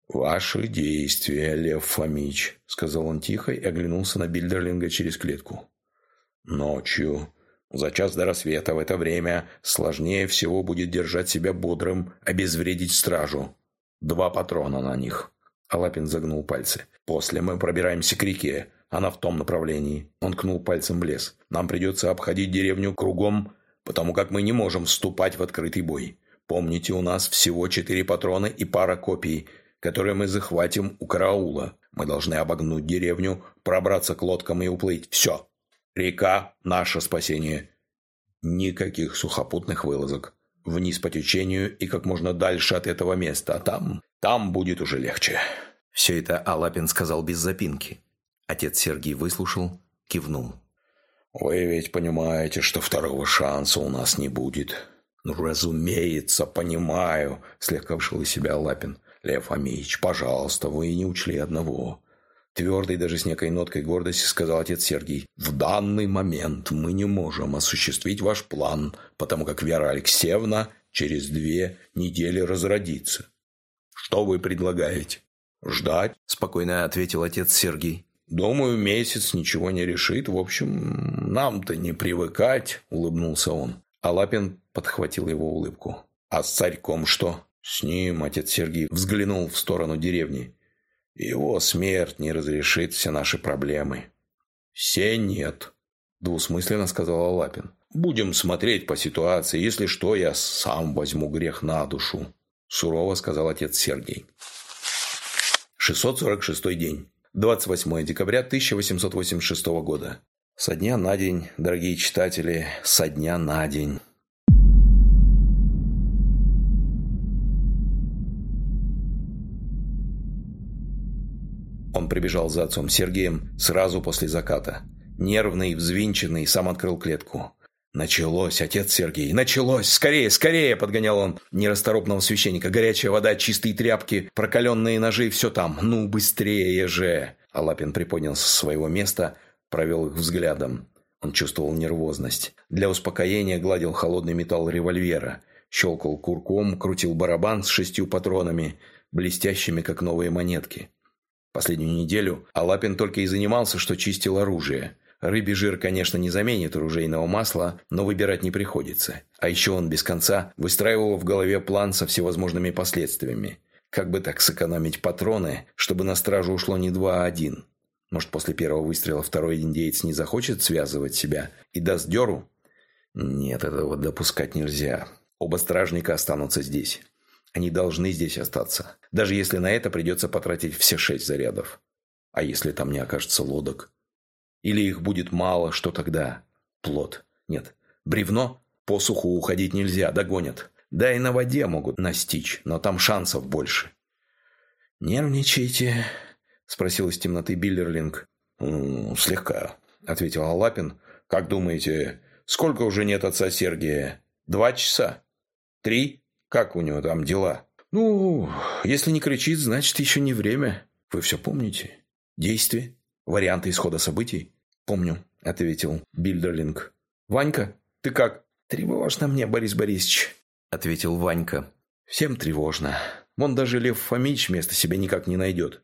«Ваши действия, Лев Фомич», — сказал он тихо и оглянулся на Бильдерлинга через клетку. «Ночью за час до рассвета в это время сложнее всего будет держать себя бодрым, обезвредить стражу. Два патрона на них. Алапин загнул пальцы. После мы пробираемся к реке. Она в том направлении. Он кнул пальцем в лес. Нам придется обходить деревню кругом, потому как мы не можем вступать в открытый бой. Помните, у нас всего четыре патрона и пара копий, которые мы захватим у караула. Мы должны обогнуть деревню, пробраться к лодкам и уплыть. Все. Река – наше спасение. Никаких сухопутных вылазок. Вниз по течению и как можно дальше от этого места. А там, там будет уже легче. Все это Алапин сказал без запинки. Отец Сергий выслушал, кивнул. «Вы ведь понимаете, что второго шанса у нас не будет?» «Ну, разумеется, понимаю», – слегка вшил из себя Лапин. «Лев Фомич, пожалуйста, вы не учли одного. Твердый, даже с некой ноткой гордости, сказал отец Сергий. «В данный момент мы не можем осуществить ваш план, потому как Вера Алексеевна через две недели разродится. Что вы предлагаете?» «Ждать», – спокойно ответил отец Сергий. «Думаю, месяц ничего не решит. В общем, нам-то не привыкать», – улыбнулся он. А Лапин подхватил его улыбку. «А с царьком что?» «С ним», – отец Сергий взглянул в сторону деревни. «Его смерть не разрешит все наши проблемы». «Все нет», – двусмысленно сказал Лапин. «Будем смотреть по ситуации. Если что, я сам возьму грех на душу», – сурово сказал отец Сергей. 646 день. 28 декабря 1886 года. Со дня на день, дорогие читатели, со дня на день. Он прибежал за отцом Сергеем сразу после заката. Нервный, взвинченный, сам открыл клетку. «Началось, отец Сергей, началось! Скорее, скорее!» – подгонял он нерасторопного священника. «Горячая вода, чистые тряпки, прокаленные ножи – все там. Ну, быстрее же!» Алапин приподнялся с своего места, провел их взглядом. Он чувствовал нервозность. Для успокоения гладил холодный металл револьвера. Щелкал курком, крутил барабан с шестью патронами, блестящими, как новые монетки. Последнюю неделю Алапин только и занимался, что чистил оружие – Рыбий жир, конечно, не заменит оружейного масла, но выбирать не приходится. А еще он без конца выстраивал в голове план со всевозможными последствиями. Как бы так сэкономить патроны, чтобы на стражу ушло не два, а один? Может, после первого выстрела второй индеец не захочет связывать себя и даст дёру? Нет, этого допускать нельзя. Оба стражника останутся здесь. Они должны здесь остаться. Даже если на это придется потратить все шесть зарядов. А если там не окажется лодок? Или их будет мало, что тогда? Плод. Нет. Бревно? По суху уходить нельзя, догонят. Да и на воде могут настичь, но там шансов больше. «Нервничаете?» – спросил из темноты Биллерлинг. «Слегка», – ответил Алапин. «Как думаете, сколько уже нет отца Сергия? Два часа? Три? Как у него там дела?» «Ну, если не кричит, значит, еще не время. Вы все помните? Действие?» Варианты исхода событий? Помню, ответил Бильдерлинг. Ванька, ты как? Тревожно мне, Борис Борисович, ответил Ванька. Всем тревожно. Вон даже Лев Фомич места себе никак не найдет.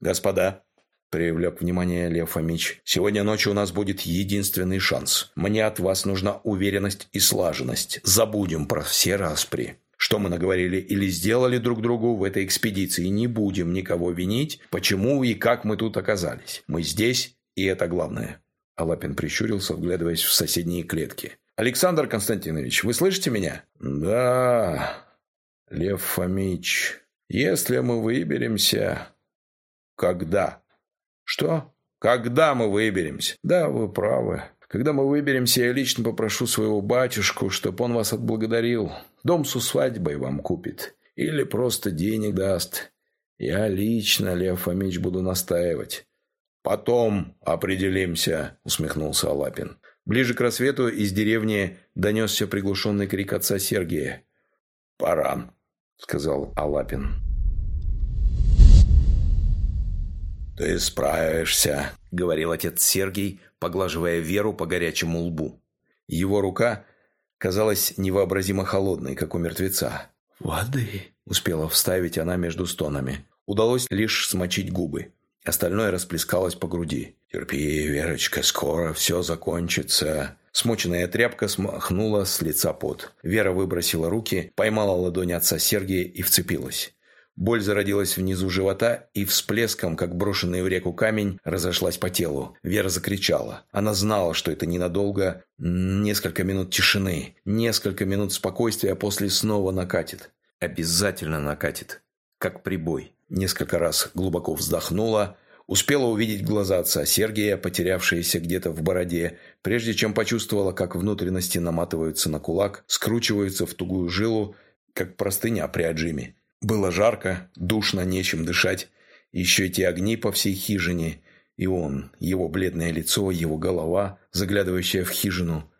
Господа, привлек внимание Лев Фомич. «Сегодня ночью у нас будет единственный шанс. Мне от вас нужна уверенность и слаженность. Забудем про все распри. Что мы наговорили или сделали друг другу в этой экспедиции, не будем никого винить, почему и как мы тут оказались. Мы здесь, и это главное». Алапин прищурился, вглядываясь в соседние клетки. «Александр Константинович, вы слышите меня?» «Да, Лев Фомич, если мы выберемся...» «Когда?» «Что?» «Когда мы выберемся?» «Да, вы правы. Когда мы выберемся, я лично попрошу своего батюшку, чтобы он вас отблагодарил. Дом с усвадьбой вам купит. Или просто денег даст. Я лично, Лев Фомич, буду настаивать. Потом определимся, усмехнулся Алапин. Ближе к рассвету из деревни донесся приглушенный крик отца Сергия. «Пора», — сказал Алапин. «Ты справишься», — говорил отец Сергий, поглаживая Веру по горячему лбу. Его рука казалась невообразимо холодной, как у мертвеца. «Воды!» – успела вставить она между стонами. Удалось лишь смочить губы. Остальное расплескалось по груди. «Терпи, Верочка, скоро все закончится». Смоченная тряпка смахнула с лица пот. Вера выбросила руки, поймала ладонь отца Сергия и вцепилась. Боль зародилась внизу живота и всплеском, как брошенный в реку камень, разошлась по телу. Вера закричала. Она знала, что это ненадолго. Несколько минут тишины, несколько минут спокойствия, а после снова накатит. Обязательно накатит. Как прибой. Несколько раз глубоко вздохнула, Успела увидеть глаза отца Сергия, потерявшиеся где-то в бороде, прежде чем почувствовала, как внутренности наматываются на кулак, скручиваются в тугую жилу, как простыня при отжиме. Было жарко, душно, нечем дышать. Еще эти огни по всей хижине. И он, его бледное лицо, его голова, заглядывающая в хижину.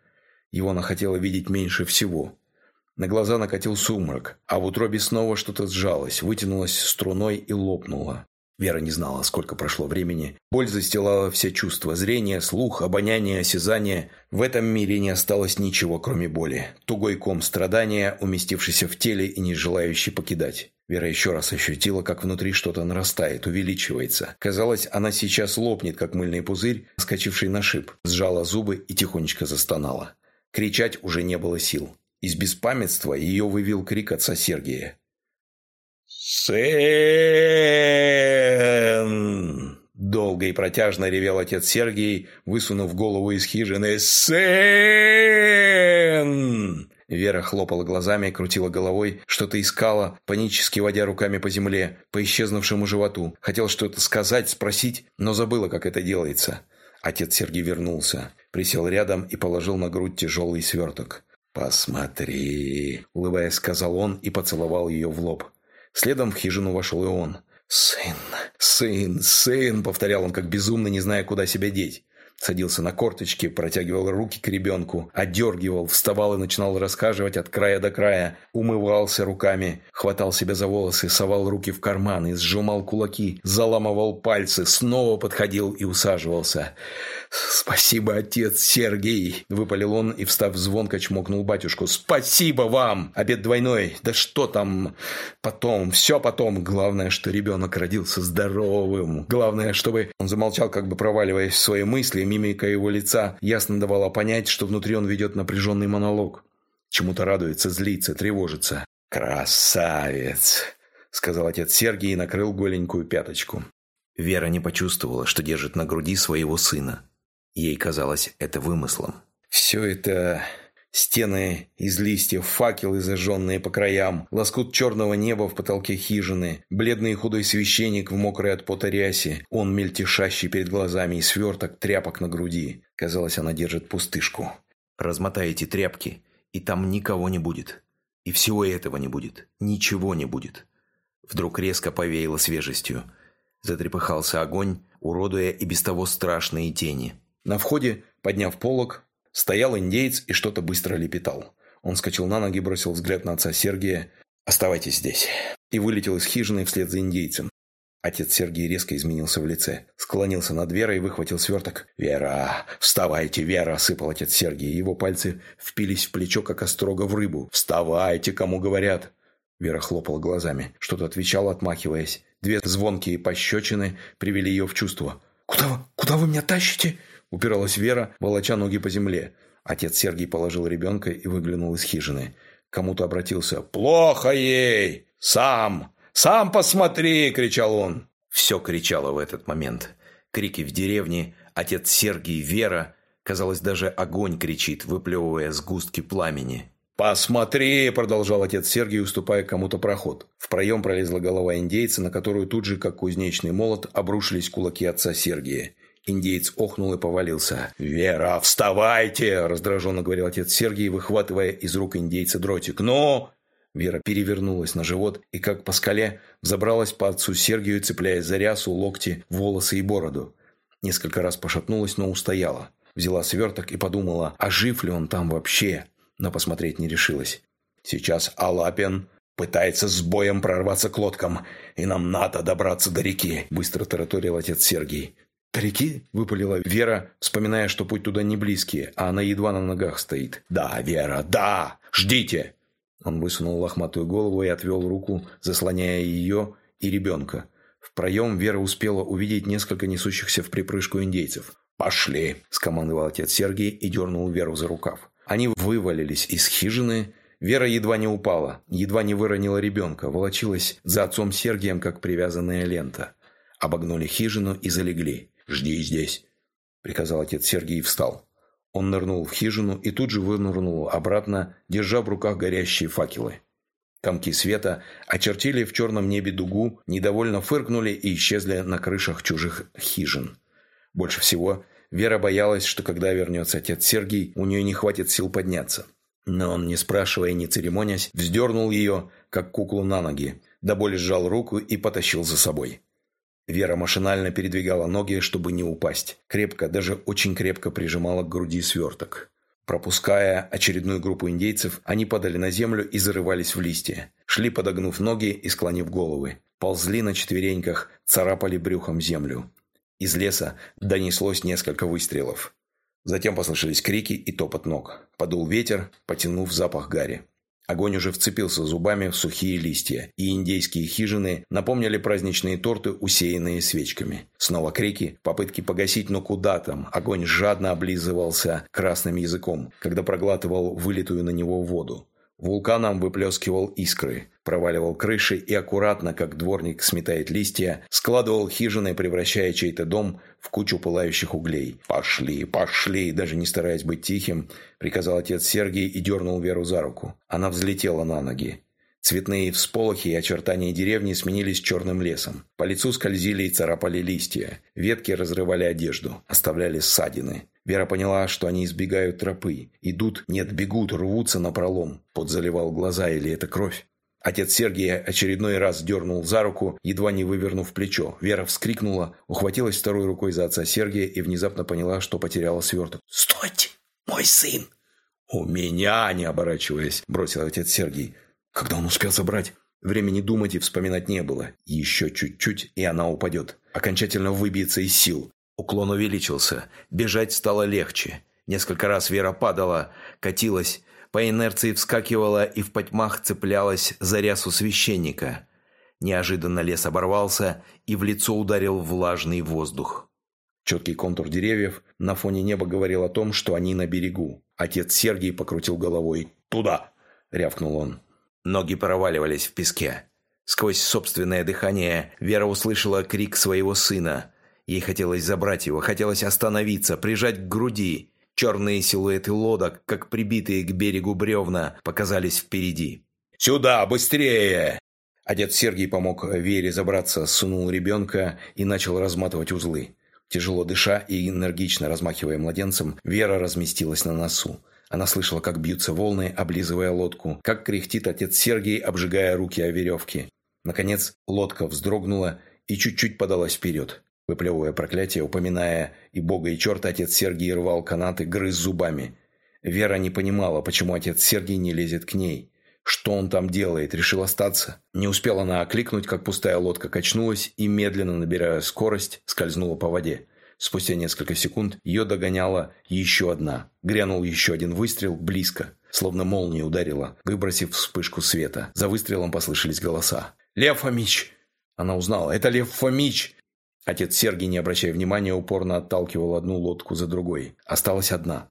Его она хотела видеть меньше всего. На глаза накатил сумрак, а в утробе снова что-то сжалось, вытянулось струной и лопнуло. Вера не знала, сколько прошло времени. Боль застилала все чувства – зрение, слух, обоняние, осязание. В этом мире не осталось ничего, кроме боли. Тугой ком страдания, уместившийся в теле и не желающий покидать. Вера еще раз ощутила, как внутри что-то нарастает, увеличивается. Казалось, она сейчас лопнет, как мыльный пузырь, скачивший на шип. Сжала зубы и тихонечко застонала. Кричать уже не было сил. Из беспамятства ее вывел крик отца Сергия. «Сын!» Долго и протяжно ревел отец Сергий, высунув голову из хижины. «Сын!» Вера хлопала глазами, крутила головой, что-то искала, панически водя руками по земле, по исчезнувшему животу. Хотел что-то сказать, спросить, но забыла, как это делается. Отец Сергий вернулся, присел рядом и положил на грудь тяжелый сверток. «Посмотри!» – улыбаясь, сказал он и поцеловал ее в лоб. Следом в хижину вошел и он. «Сын, сын, сын!» – повторял он как безумно, не зная, куда себя деть. Садился на корточки, протягивал руки к ребенку, отдергивал, вставал и начинал рассказывать от края до края, умывался руками, хватал себя за волосы, совал руки в карманы, сжимал кулаки, заламывал пальцы, снова подходил и усаживался. «Спасибо, отец Сергей!» – выпалил он и, встав звонко, чмокнул батюшку. «Спасибо вам! Обед двойной! Да что там? Потом, все потом! Главное, что ребенок родился здоровым! Главное, чтобы...» Он замолчал, как бы проваливаясь в свои мысли, мимика его лица ясно давала понять, что внутри он ведет напряженный монолог. Чему-то радуется, злится, тревожится. «Красавец!» – сказал отец Сергий и накрыл голенькую пяточку. Вера не почувствовала, что держит на груди своего сына. Ей казалось это вымыслом. Все это Стены из листьев, факелы, зажженные по краям, лоскут черного неба в потолке хижины, бледный и худой священник в мокрой от пота рясе, он мельтешащий перед глазами и сверток тряпок на груди. Казалось, она держит пустышку. Размотай эти тряпки, и там никого не будет. И всего этого не будет. Ничего не будет. Вдруг резко повеяло свежестью. Затрепыхался огонь, уродуя и без того страшные тени. На входе, подняв полог, стоял индеец и что-то быстро лепетал. Он скочил на ноги, бросил взгляд на отца Сергия. «Оставайтесь здесь». И вылетел из хижины вслед за индейцем. Отец Сергий резко изменился в лице. Склонился над Верой и выхватил сверток. «Вера! Вставайте, Вера!» – сыпал отец Сергий. Его пальцы впились в плечо, как острого в рыбу. «Вставайте, кому говорят!» Вера хлопала глазами. Что-то отвечала, отмахиваясь. Две звонкие пощечины привели ее в чувство. «Куда вы, куда вы меня тащите?» Упиралась Вера, волоча ноги по земле. Отец Сергий положил ребенка и выглянул из хижины. Кому-то обратился. «Плохо ей! Сам! Сам посмотри!» – кричал он. Все кричало в этот момент. Крики в деревне, отец Сергий, Вера. Казалось, даже огонь кричит, выплевывая сгустки пламени. «Посмотри!» – продолжал отец Сергий, уступая кому-то проход. В проем пролезла голова индейца, на которую тут же, как кузнечный молот, обрушились кулаки отца Сергия. Индеец охнул и повалился. «Вера, вставайте!» – раздраженно говорил отец Сергий, выхватывая из рук индейца дротик. «Ну!» Вера перевернулась на живот и, как по скале, взобралась по отцу Сергию, цепляясь за рясу, локти, волосы и бороду. Несколько раз пошатнулась, но устояла. Взяла сверток и подумала, а жив ли он там вообще, но посмотреть не решилась. «Сейчас Алапин пытается с боем прорваться к лодкам, и нам надо добраться до реки», – быстро тараторил отец Сергий. «Старики?» – выпалила Вера, вспоминая, что путь туда не близкий, а она едва на ногах стоит. «Да, Вера, да! Ждите!» Он высунул лохматую голову и отвел руку, заслоняя ее и ребенка. В проем Вера успела увидеть несколько несущихся в припрыжку индейцев. «Пошли!» – скомандовал отец Сергий и дернул Веру за рукав. Они вывалились из хижины. Вера едва не упала, едва не выронила ребенка, волочилась за отцом Сергием, как привязанная лента. Обогнули хижину и залегли. «Жди здесь», – приказал отец Сергий и встал. Он нырнул в хижину и тут же вынырнул обратно, держа в руках горящие факелы. Комки света очертили в черном небе дугу, недовольно фыркнули и исчезли на крышах чужих хижин. Больше всего Вера боялась, что когда вернется отец Сергий, у нее не хватит сил подняться. Но он, не спрашивая, не церемонясь, вздернул ее, как куклу на ноги, до боли сжал руку и потащил за собой. Вера машинально передвигала ноги, чтобы не упасть. Крепко, даже очень крепко прижимала к груди сверток. Пропуская очередную группу индейцев, они падали на землю и зарывались в листья. Шли, подогнув ноги и склонив головы. ползли на четвереньках, царапали брюхом землю. Из леса донеслось несколько выстрелов. Затем послышались крики и топот ног. Подул ветер, потянув запах гари. Огонь уже вцепился зубами в сухие листья, и индейские хижины напомнили праздничные торты, усеянные свечками. Снова крики, попытки погасить, но куда там? Огонь жадно облизывался красным языком, когда проглатывал вылитую на него воду. Вулканом выплескивал искры, проваливал крыши и аккуратно, как дворник сметает листья, складывал хижины, превращая чей-то дом в кучу пылающих углей. «Пошли, пошли!» Даже не стараясь быть тихим, приказал отец Сергий и дернул Веру за руку. Она взлетела на ноги. Цветные всполохи и очертания деревни сменились черным лесом. По лицу скользили и царапали листья. Ветки разрывали одежду, оставляли ссадины. Вера поняла, что они избегают тропы. Идут, нет, бегут, рвутся на пролом. Пот заливал глаза, или это кровь? Отец Сергия очередной раз дернул за руку, едва не вывернув плечо. Вера вскрикнула, ухватилась второй рукой за отца Сергия и внезапно поняла, что потеряла сверток. «Стойте! Мой сын!» «У меня!» – не оборачиваясь, бросил отец Сергий. Когда он успел забрать? Времени думать и вспоминать не было. Еще чуть-чуть, и она упадет. Окончательно выбьется из сил. Уклон увеличился. Бежать стало легче. Несколько раз Вера падала, катилась, по инерции вскакивала и в потьмах цеплялась за рясу священника. Неожиданно лес оборвался, и в лицо ударил влажный воздух. Четкий контур деревьев на фоне неба говорил о том, что они на берегу. Отец Сергий покрутил головой. «Туда!» – рявкнул он. Ноги проваливались в песке. Сквозь собственное дыхание Вера услышала крик своего сына. Ей хотелось забрать его, хотелось остановиться, прижать к груди. Черные силуэты лодок, как прибитые к берегу бревна, показались впереди. «Сюда, быстрее!» Отец Сергий помог Вере забраться, сунул ребенка и начал разматывать узлы. Тяжело дыша и энергично размахивая младенцем, Вера разместилась на носу. Она слышала, как бьются волны, облизывая лодку, как кряхтит отец Сергей, обжигая руки о веревке. Наконец, лодка вздрогнула и чуть-чуть подалась вперед. Выплевывая проклятие, упоминая и бога, и черта, отец Сергий рвал канаты, грыз зубами. Вера не понимала, почему отец Сергий не лезет к ней. Что он там делает? Решил остаться? Не успела она окликнуть, как пустая лодка качнулась и, медленно набирая скорость, скользнула по воде. Спустя несколько секунд ее догоняла еще одна. Грянул еще один выстрел близко, словно молния ударила, выбросив вспышку света. За выстрелом послышались голоса. «Лев Фомич!» Она узнала. «Это Лев Фомич!» Отец Сергий, не обращая внимания, упорно отталкивал одну лодку за другой. Осталась одна.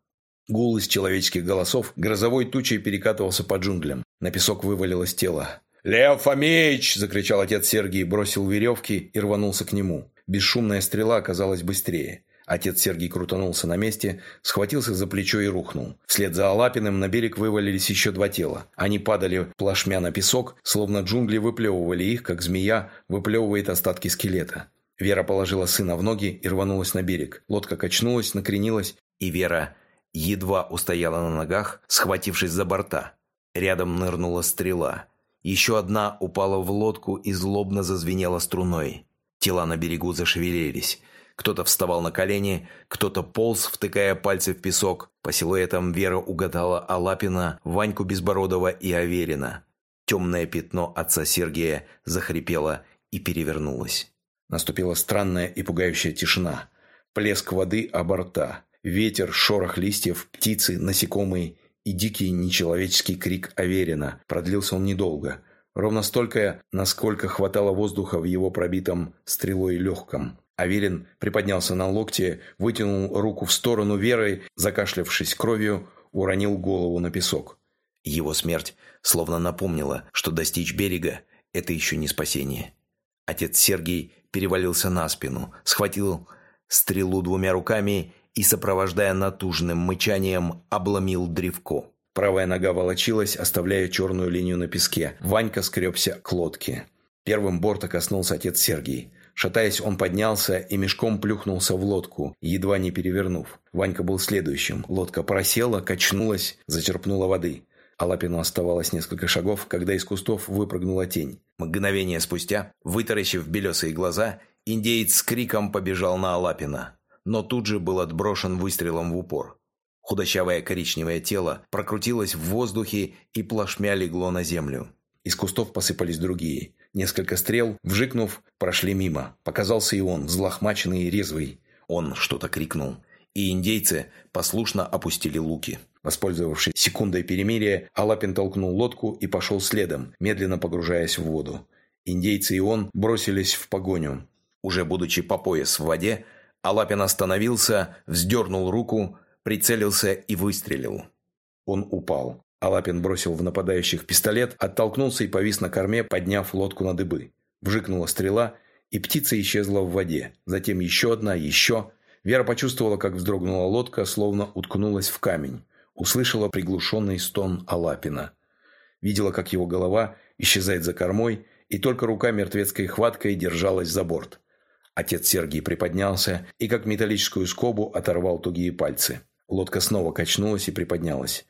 Гул из человеческих голосов грозовой тучей перекатывался по джунглям. На песок вывалилось тело. «Лев Фомич!» – закричал отец Сергий, бросил веревки и рванулся к нему. Бесшумная стрела оказалась быстрее. Отец Сергий крутанулся на месте, схватился за плечо и рухнул. Вслед за Алапиным на берег вывалились еще два тела. Они падали плашмя на песок, словно джунгли выплевывали их, как змея выплевывает остатки скелета. Вера положила сына в ноги и рванулась на берег. Лодка качнулась, накренилась, и Вера едва устояла на ногах, схватившись за борта. Рядом нырнула стрела. Еще одна упала в лодку и злобно зазвенела струной. Тела на берегу зашевелились. Кто-то вставал на колени, кто-то полз, втыкая пальцы в песок. По силуэтам Вера угадала Алапина, Ваньку Безбородова и Аверина. Темное пятно отца Сергия захрипело и перевернулось. Наступила странная и пугающая тишина. Плеск воды о борта, ветер, шорох листьев, птицы, насекомые и дикий нечеловеческий крик Аверина. Продлился он недолго. Ровно столько, насколько хватало воздуха в его пробитом стрелой легком. Аверин приподнялся на локте, вытянул руку в сторону Веры, закашлявшись кровью, уронил голову на песок. Его смерть словно напомнила, что достичь берега – это еще не спасение. Отец Сергий перевалился на спину, схватил стрелу двумя руками и, сопровождая натужным мычанием, обломил древко. Правая нога волочилась, оставляя черную линию на песке. Ванька скребся к лодке. Первым борта коснулся отец Сергий. Шатаясь, он поднялся и мешком плюхнулся в лодку, едва не перевернув. Ванька был следующим. Лодка просела, качнулась, зачерпнула воды. А Лапину оставалось несколько шагов, когда из кустов выпрыгнула тень. Мгновение спустя, вытаращив белесые глаза, индеец с криком побежал на Алапина. Но тут же был отброшен выстрелом в упор. Худощавое коричневое тело прокрутилось в воздухе и плашмя легло на землю. Из кустов посыпались другие. Несколько стрел, вжикнув, прошли мимо. Показался и он, взлохмаченный и резвый. Он что-то крикнул. И индейцы послушно опустили луки. Воспользовавшись секундой перемирия, Алапин толкнул лодку и пошел следом, медленно погружаясь в воду. Индейцы и он бросились в погоню. Уже будучи по пояс в воде, Алапин остановился, вздернул руку, прицелился и выстрелил. Он упал. Алапин бросил в нападающих пистолет, оттолкнулся и повис на корме, подняв лодку на дыбы. Вжикнула стрела, и птица исчезла в воде. Затем еще одна, еще. Вера почувствовала, как вздрогнула лодка, словно уткнулась в камень. Услышала приглушенный стон Алапина. Видела, как его голова исчезает за кормой, и только рука мертвецкой хваткой держалась за борт. Отец Сергий приподнялся и, как металлическую скобу, оторвал тугие пальцы. Лодка снова качнулась и приподнялась.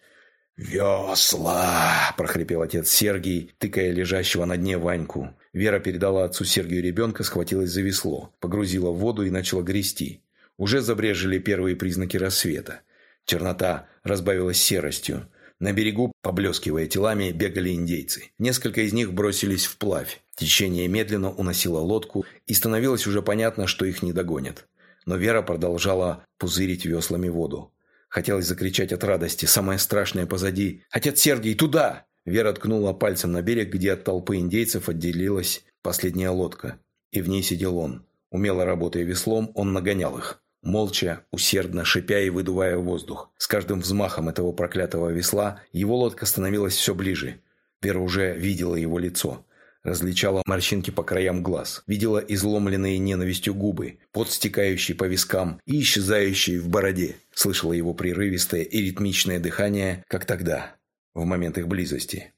«Весла!» – прохрипел отец Сергий, тыкая лежащего на дне Ваньку. Вера передала отцу Сергию ребенка, схватилась за весло, погрузила в воду и начала грести. Уже забрежили первые признаки рассвета. Чернота разбавилась серостью. На берегу, поблескивая телами, бегали индейцы. Несколько из них бросились вплавь. Течение медленно уносило лодку, и становилось уже понятно, что их не догонят. Но Вера продолжала пузырить веслами воду. Хотелось закричать от радости. Самое страшное позади. «Отец Сергий, туда!» Вера ткнула пальцем на берег, где от толпы индейцев отделилась последняя лодка. И в ней сидел он. Умело работая веслом, он нагонял их. Молча, усердно, шипя и выдувая воздух. С каждым взмахом этого проклятого весла его лодка становилась все ближе. Вера уже видела его лицо. Различала морщинки по краям глаз, видела изломленные ненавистью губы, пот стекающий по вискам и исчезающий в бороде. Слышала его прерывистое и ритмичное дыхание, как тогда, в момент их близости.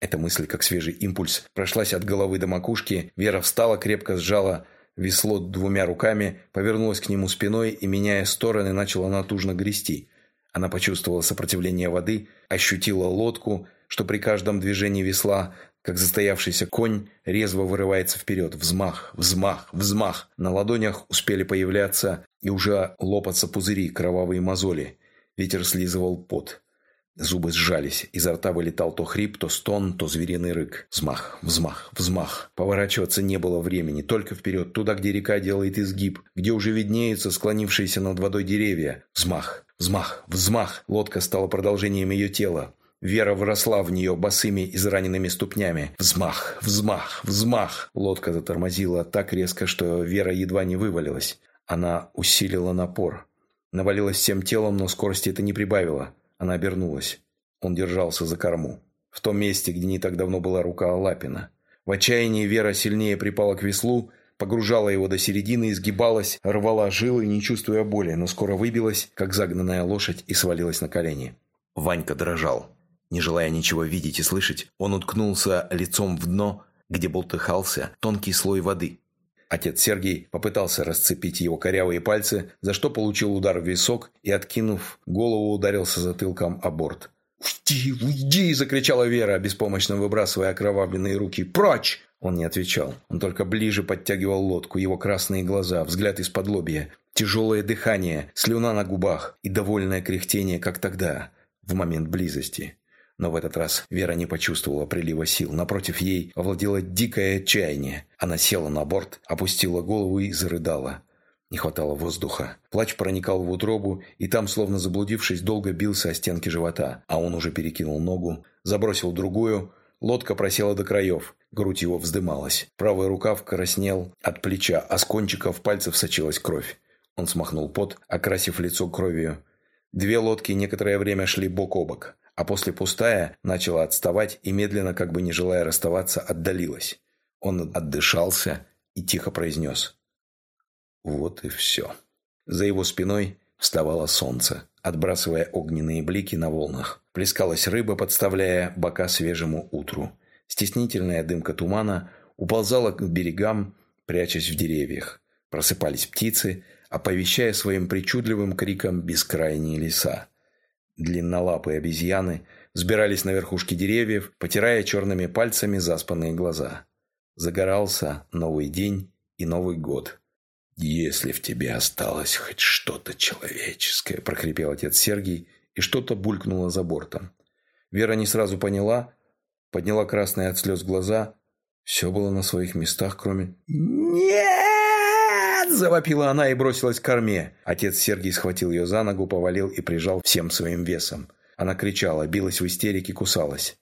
Эта мысль, как свежий импульс, прошлась от головы до макушки. Вера встала, крепко сжала весло двумя руками, повернулась к нему спиной и, меняя стороны, начала натужно грести. Она почувствовала сопротивление воды, ощутила лодку, что при каждом движении весла как застоявшийся конь резво вырывается вперед. Взмах, взмах, взмах. На ладонях успели появляться и уже лопаться пузыри, кровавые мозоли. Ветер слизывал пот. Зубы сжались, изо рта вылетал то хрип, то стон, то звериный рык. Взмах, взмах, взмах. Поворачиваться не было времени, только вперед, туда, где река делает изгиб, где уже виднеются склонившиеся над водой деревья. Взмах, взмах, взмах. Лодка стала продолжением ее тела. Вера вросла в нее босыми израненными ступнями. Взмах, взмах, взмах. Лодка затормозила так резко, что Вера едва не вывалилась. Она усилила напор. Навалилась всем телом, но скорости это не прибавило. Она обернулась. Он держался за корму. В том месте, где не так давно была рука Алапина. В отчаянии Вера сильнее припала к веслу, погружала его до середины, изгибалась, рвала жилы, не чувствуя боли, но скоро выбилась, как загнанная лошадь, и свалилась на колени. Ванька дрожал. Не желая ничего видеть и слышать, он уткнулся лицом в дно, где болтыхался тонкий слой воды. Отец Сергей попытался расцепить его корявые пальцы, за что получил удар в висок и, откинув голову, ударился затылком о борт. «Уйди, уйди!» – закричала Вера, беспомощно выбрасывая окровавленные руки. «Прочь!» Он не отвечал. Он только ближе подтягивал лодку, его красные глаза, взгляд из-под лобья, тяжелое дыхание, слюна на губах и довольное кряхтение, как тогда, в момент близости. Но в этот раз Вера не почувствовала прилива сил. Напротив, ей овладело дикое отчаяние. Она села на борт, опустила голову и зарыдала. Не хватало воздуха. Плач проникал в утробу, и там, словно заблудившись, долго бился о стенки живота. А он уже перекинул ногу, забросил другую. Лодка просела до краев. Грудь его вздымалась. Правый рукав краснел от плеча, а с кончиков пальцев сочилась кровь. Он смахнул пот, окрасив лицо кровью. Две лодки некоторое время шли бок о бок а после пустая начала отставать и медленно, как бы не желая расставаться, отдалилась. Он отдышался и тихо произнес. Вот и все. За его спиной вставало солнце, отбрасывая огненные блики на волнах. Плескалась рыба, подставляя бока свежему утру. Стеснительная дымка тумана уползала к берегам, прячась в деревьях. Просыпались птицы, оповещая своим причудливым криком бескрайние леса. Длиннолапые обезьяны взбирались на верхушки деревьев, потирая черными пальцами заспанные глаза. Загорался новый день и Новый год. «Если в тебе осталось хоть что-то человеческое», – прохрипел отец Сергий, и что-то булькнуло за бортом. Вера не сразу поняла, подняла красные от слез глаза.
Все было на своих местах, кроме... «Нет!» – завопила она и бросилась к корме. Отец Сергий схватил ее за ногу, повалил и прижал всем своим весом. Она кричала, билась в истерике, кусалась.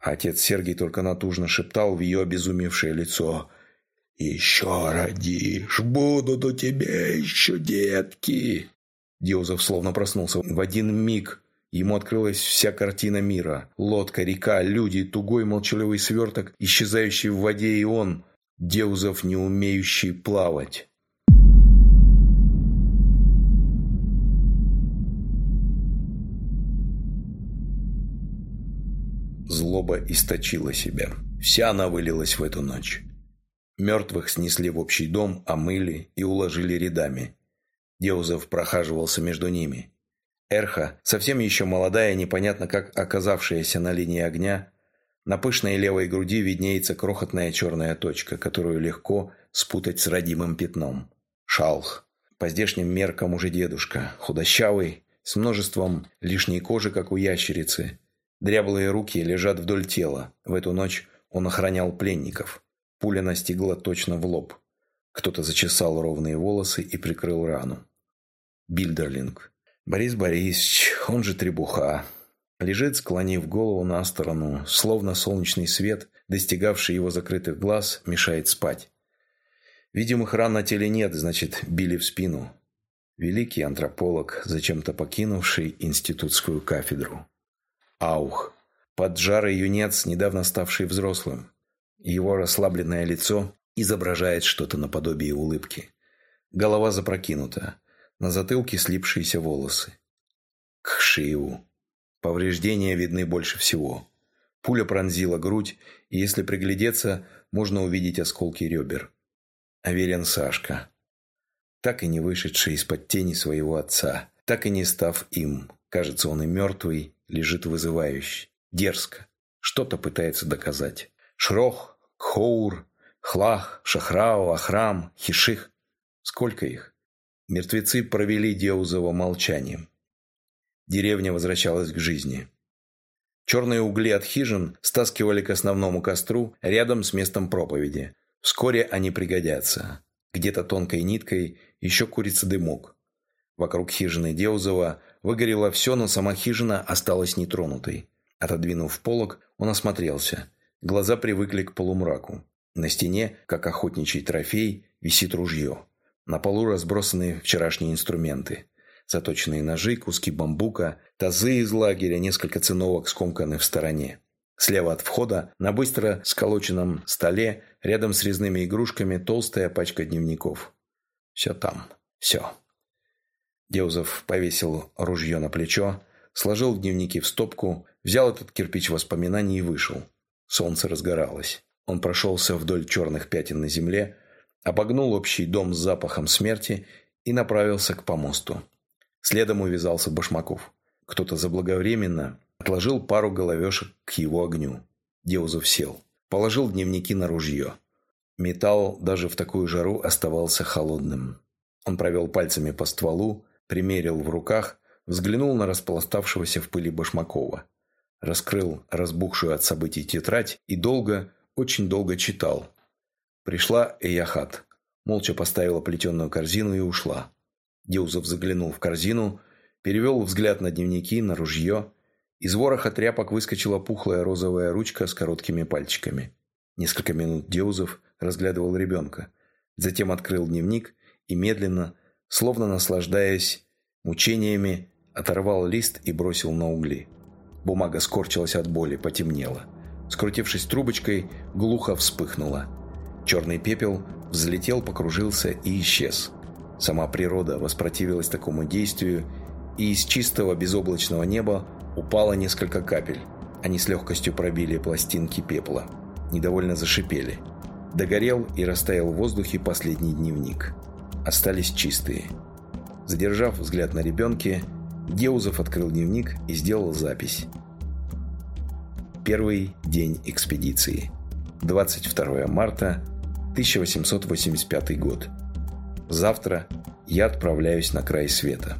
Отец Сергий только натужно шептал в ее обезумевшее лицо. «Еще родишь, будут у тебя еще детки!» Диозов словно проснулся в один миг. Ему открылась вся картина мира. Лодка, река, люди, тугой молчаливый сверток, исчезающий в воде и он, Деузов, не умеющий плавать. Злоба источила себя. Вся она вылилась в эту ночь. Мертвых снесли в общий дом, омыли и уложили рядами. Деузов прохаживался между ними. Эрха, совсем еще молодая, непонятно как оказавшаяся на линии огня, на пышной левой груди виднеется крохотная черная точка, которую легко спутать с родимым пятном. Шалх. По здешним меркам уже дедушка, худощавый, с множеством лишней кожи, как у ящерицы. Дряблые руки лежат вдоль тела. В эту ночь он охранял пленников. Пуля настигла точно в лоб. Кто-то зачесал ровные волосы и прикрыл рану. Бильдерлинг. Борис Борисович, он же Требуха, лежит, склонив голову на сторону, словно солнечный свет, достигавший его закрытых глаз, мешает спать. Видимых ран на теле нет, значит, били в спину. Великий антрополог, зачем-то покинувший институтскую кафедру. Аух. Поджарый юнец, недавно ставший взрослым. Его расслабленное лицо изображает что-то наподобие улыбки. Голова запрокинута. На затылке слипшиеся волосы. Кхшиу. Повреждения видны больше всего. Пуля пронзила грудь, и если приглядеться, можно увидеть осколки ребер. Аверин Сашка. Так и не вышедший из-под тени своего отца, так и не став им. Кажется, он и мертвый, лежит вызывающе. Дерзко. Что-то пытается доказать. Шрох, Кхоур, Хлах, Шахрау, Ахрам, Хиших. Сколько их? Мертвецы провели Деузова молчанием. Деревня возвращалась к жизни. Черные угли от хижин стаскивали к основному костру рядом с местом проповеди. Вскоре они пригодятся. Где-то тонкой ниткой еще курится дымок. Вокруг хижины Деузова выгорело все, но сама хижина осталась нетронутой. Отодвинув полог, он осмотрелся. Глаза привыкли к полумраку. На стене, как охотничий трофей, висит ружье. На полу разбросаны вчерашние инструменты. Заточенные ножи, куски бамбука, тазы из лагеря, несколько циновок скомканы в стороне. Слева от входа, на быстро сколоченном столе, рядом с резными игрушками, толстая пачка дневников. Все там. Все. Деузов повесил ружье на плечо, сложил дневники в стопку, взял этот кирпич воспоминаний и вышел. Солнце разгоралось. Он прошелся вдоль черных пятен на земле, обогнул общий дом с запахом смерти и направился к помосту. Следом увязался Башмаков. Кто-то заблаговременно отложил пару головешек к его огню. Деузов сел. Положил дневники на ружье. Металл даже в такую жару оставался холодным. Он провел пальцами по стволу, примерил в руках, взглянул на распластавшегося в пыли Башмакова. Раскрыл разбухшую от событий тетрадь и долго, очень долго читал, Пришла Эяхат. Молча поставила плетеную корзину и ушла. Деузов заглянул в корзину, перевел взгляд на дневники, на ружье. Из вороха тряпок выскочила пухлая розовая ручка с короткими пальчиками. Несколько минут Деузов разглядывал ребенка. Затем открыл дневник и медленно, словно наслаждаясь мучениями, оторвал лист и бросил на угли. Бумага скорчилась от боли, потемнела. Скрутившись трубочкой, глухо вспыхнула. Черный пепел взлетел, покружился и исчез. Сама природа воспротивилась такому действию, и из чистого безоблачного неба упало несколько капель. Они с легкостью пробили пластинки пепла. Недовольно зашипели. Догорел и растаял в воздухе последний дневник. Остались чистые. Задержав взгляд на ребенке, Деузов открыл дневник и сделал запись. Первый день экспедиции. 22 марта 1885 год. Завтра я отправляюсь на край света.